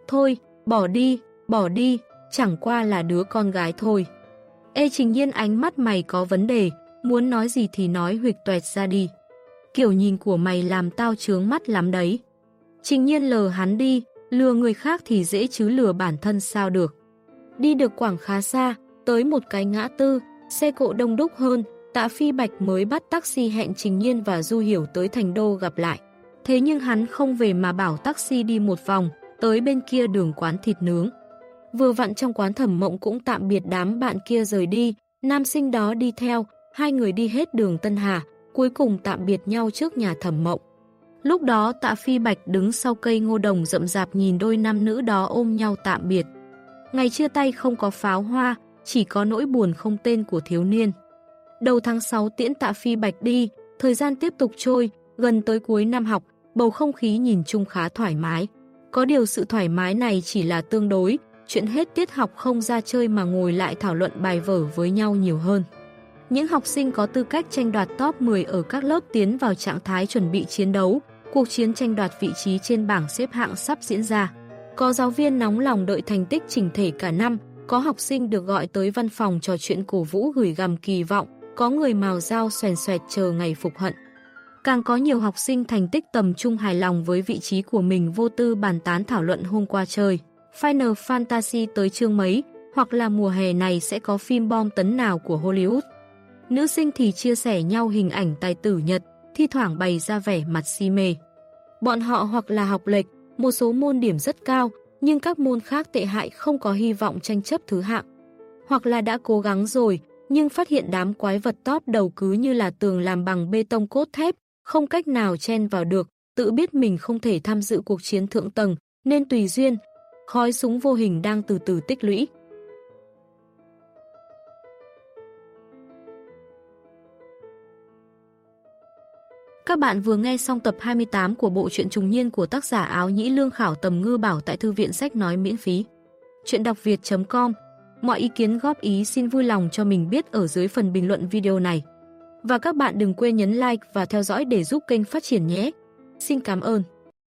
Thôi, bỏ đi, bỏ đi, chẳng qua là đứa con gái thôi. Ê trình nhiên ánh mắt mày có vấn đề, muốn nói gì thì nói huyệt tuẹt ra đi. Kiểu nhìn của mày làm tao trướng mắt lắm đấy. Trình nhiên lờ hắn đi, lừa người khác thì dễ chứ lừa bản thân sao được. Đi được quảng khá xa, tới một cái ngã tư, xe cộ đông đúc hơn, tạ phi bạch mới bắt taxi hẹn Trình Nhiên và Du Hiểu tới thành đô gặp lại. Thế nhưng hắn không về mà bảo taxi đi một vòng, tới bên kia đường quán thịt nướng. Vừa vặn trong quán thẩm mộng cũng tạm biệt đám bạn kia rời đi, nam sinh đó đi theo, hai người đi hết đường Tân Hà, cuối cùng tạm biệt nhau trước nhà thẩm mộng. Lúc đó tạ phi bạch đứng sau cây ngô đồng rậm rạp nhìn đôi nam nữ đó ôm nhau tạm biệt. Ngày chia tay không có pháo hoa, chỉ có nỗi buồn không tên của thiếu niên. Đầu tháng 6 tiễn tạ phi bạch đi, thời gian tiếp tục trôi, gần tới cuối năm học, bầu không khí nhìn chung khá thoải mái. Có điều sự thoải mái này chỉ là tương đối, chuyện hết tiết học không ra chơi mà ngồi lại thảo luận bài vở với nhau nhiều hơn. Những học sinh có tư cách tranh đoạt top 10 ở các lớp tiến vào trạng thái chuẩn bị chiến đấu, cuộc chiến tranh đoạt vị trí trên bảng xếp hạng sắp diễn ra. Có giáo viên nóng lòng đợi thành tích chỉnh thể cả năm, có học sinh được gọi tới văn phòng trò chuyện cổ vũ gửi gằm kỳ vọng, có người màu dao xoèn xoẹt chờ ngày phục hận. Càng có nhiều học sinh thành tích tầm trung hài lòng với vị trí của mình vô tư bàn tán thảo luận hôm qua chơi. Final Fantasy tới chương mấy, hoặc là mùa hè này sẽ có phim bom tấn nào của Hollywood. Nữ sinh thì chia sẻ nhau hình ảnh tài tử Nhật, thi thoảng bày ra vẻ mặt si mê. Bọn họ hoặc là học lệch, một số môn điểm rất cao, nhưng các môn khác tệ hại không có hy vọng tranh chấp thứ hạng. Hoặc là đã cố gắng rồi, nhưng phát hiện đám quái vật top đầu cứ như là tường làm bằng bê tông cốt thép, không cách nào chen vào được, tự biết mình không thể tham dự cuộc chiến thượng tầng, nên tùy duyên, khói súng vô hình đang từ từ tích lũy. Các bạn vừa nghe xong tập 28 của bộ truyện trùng niên của tác giả áo nhĩ lương khảo tầm ngư bảo tại thư viện sách nói miễn phí. Chuyện đọc việt.com Mọi ý kiến góp ý xin vui lòng cho mình biết ở dưới phần bình luận video này. Và các bạn đừng quên nhấn like và theo dõi để giúp kênh phát triển nhé. Xin cảm ơn.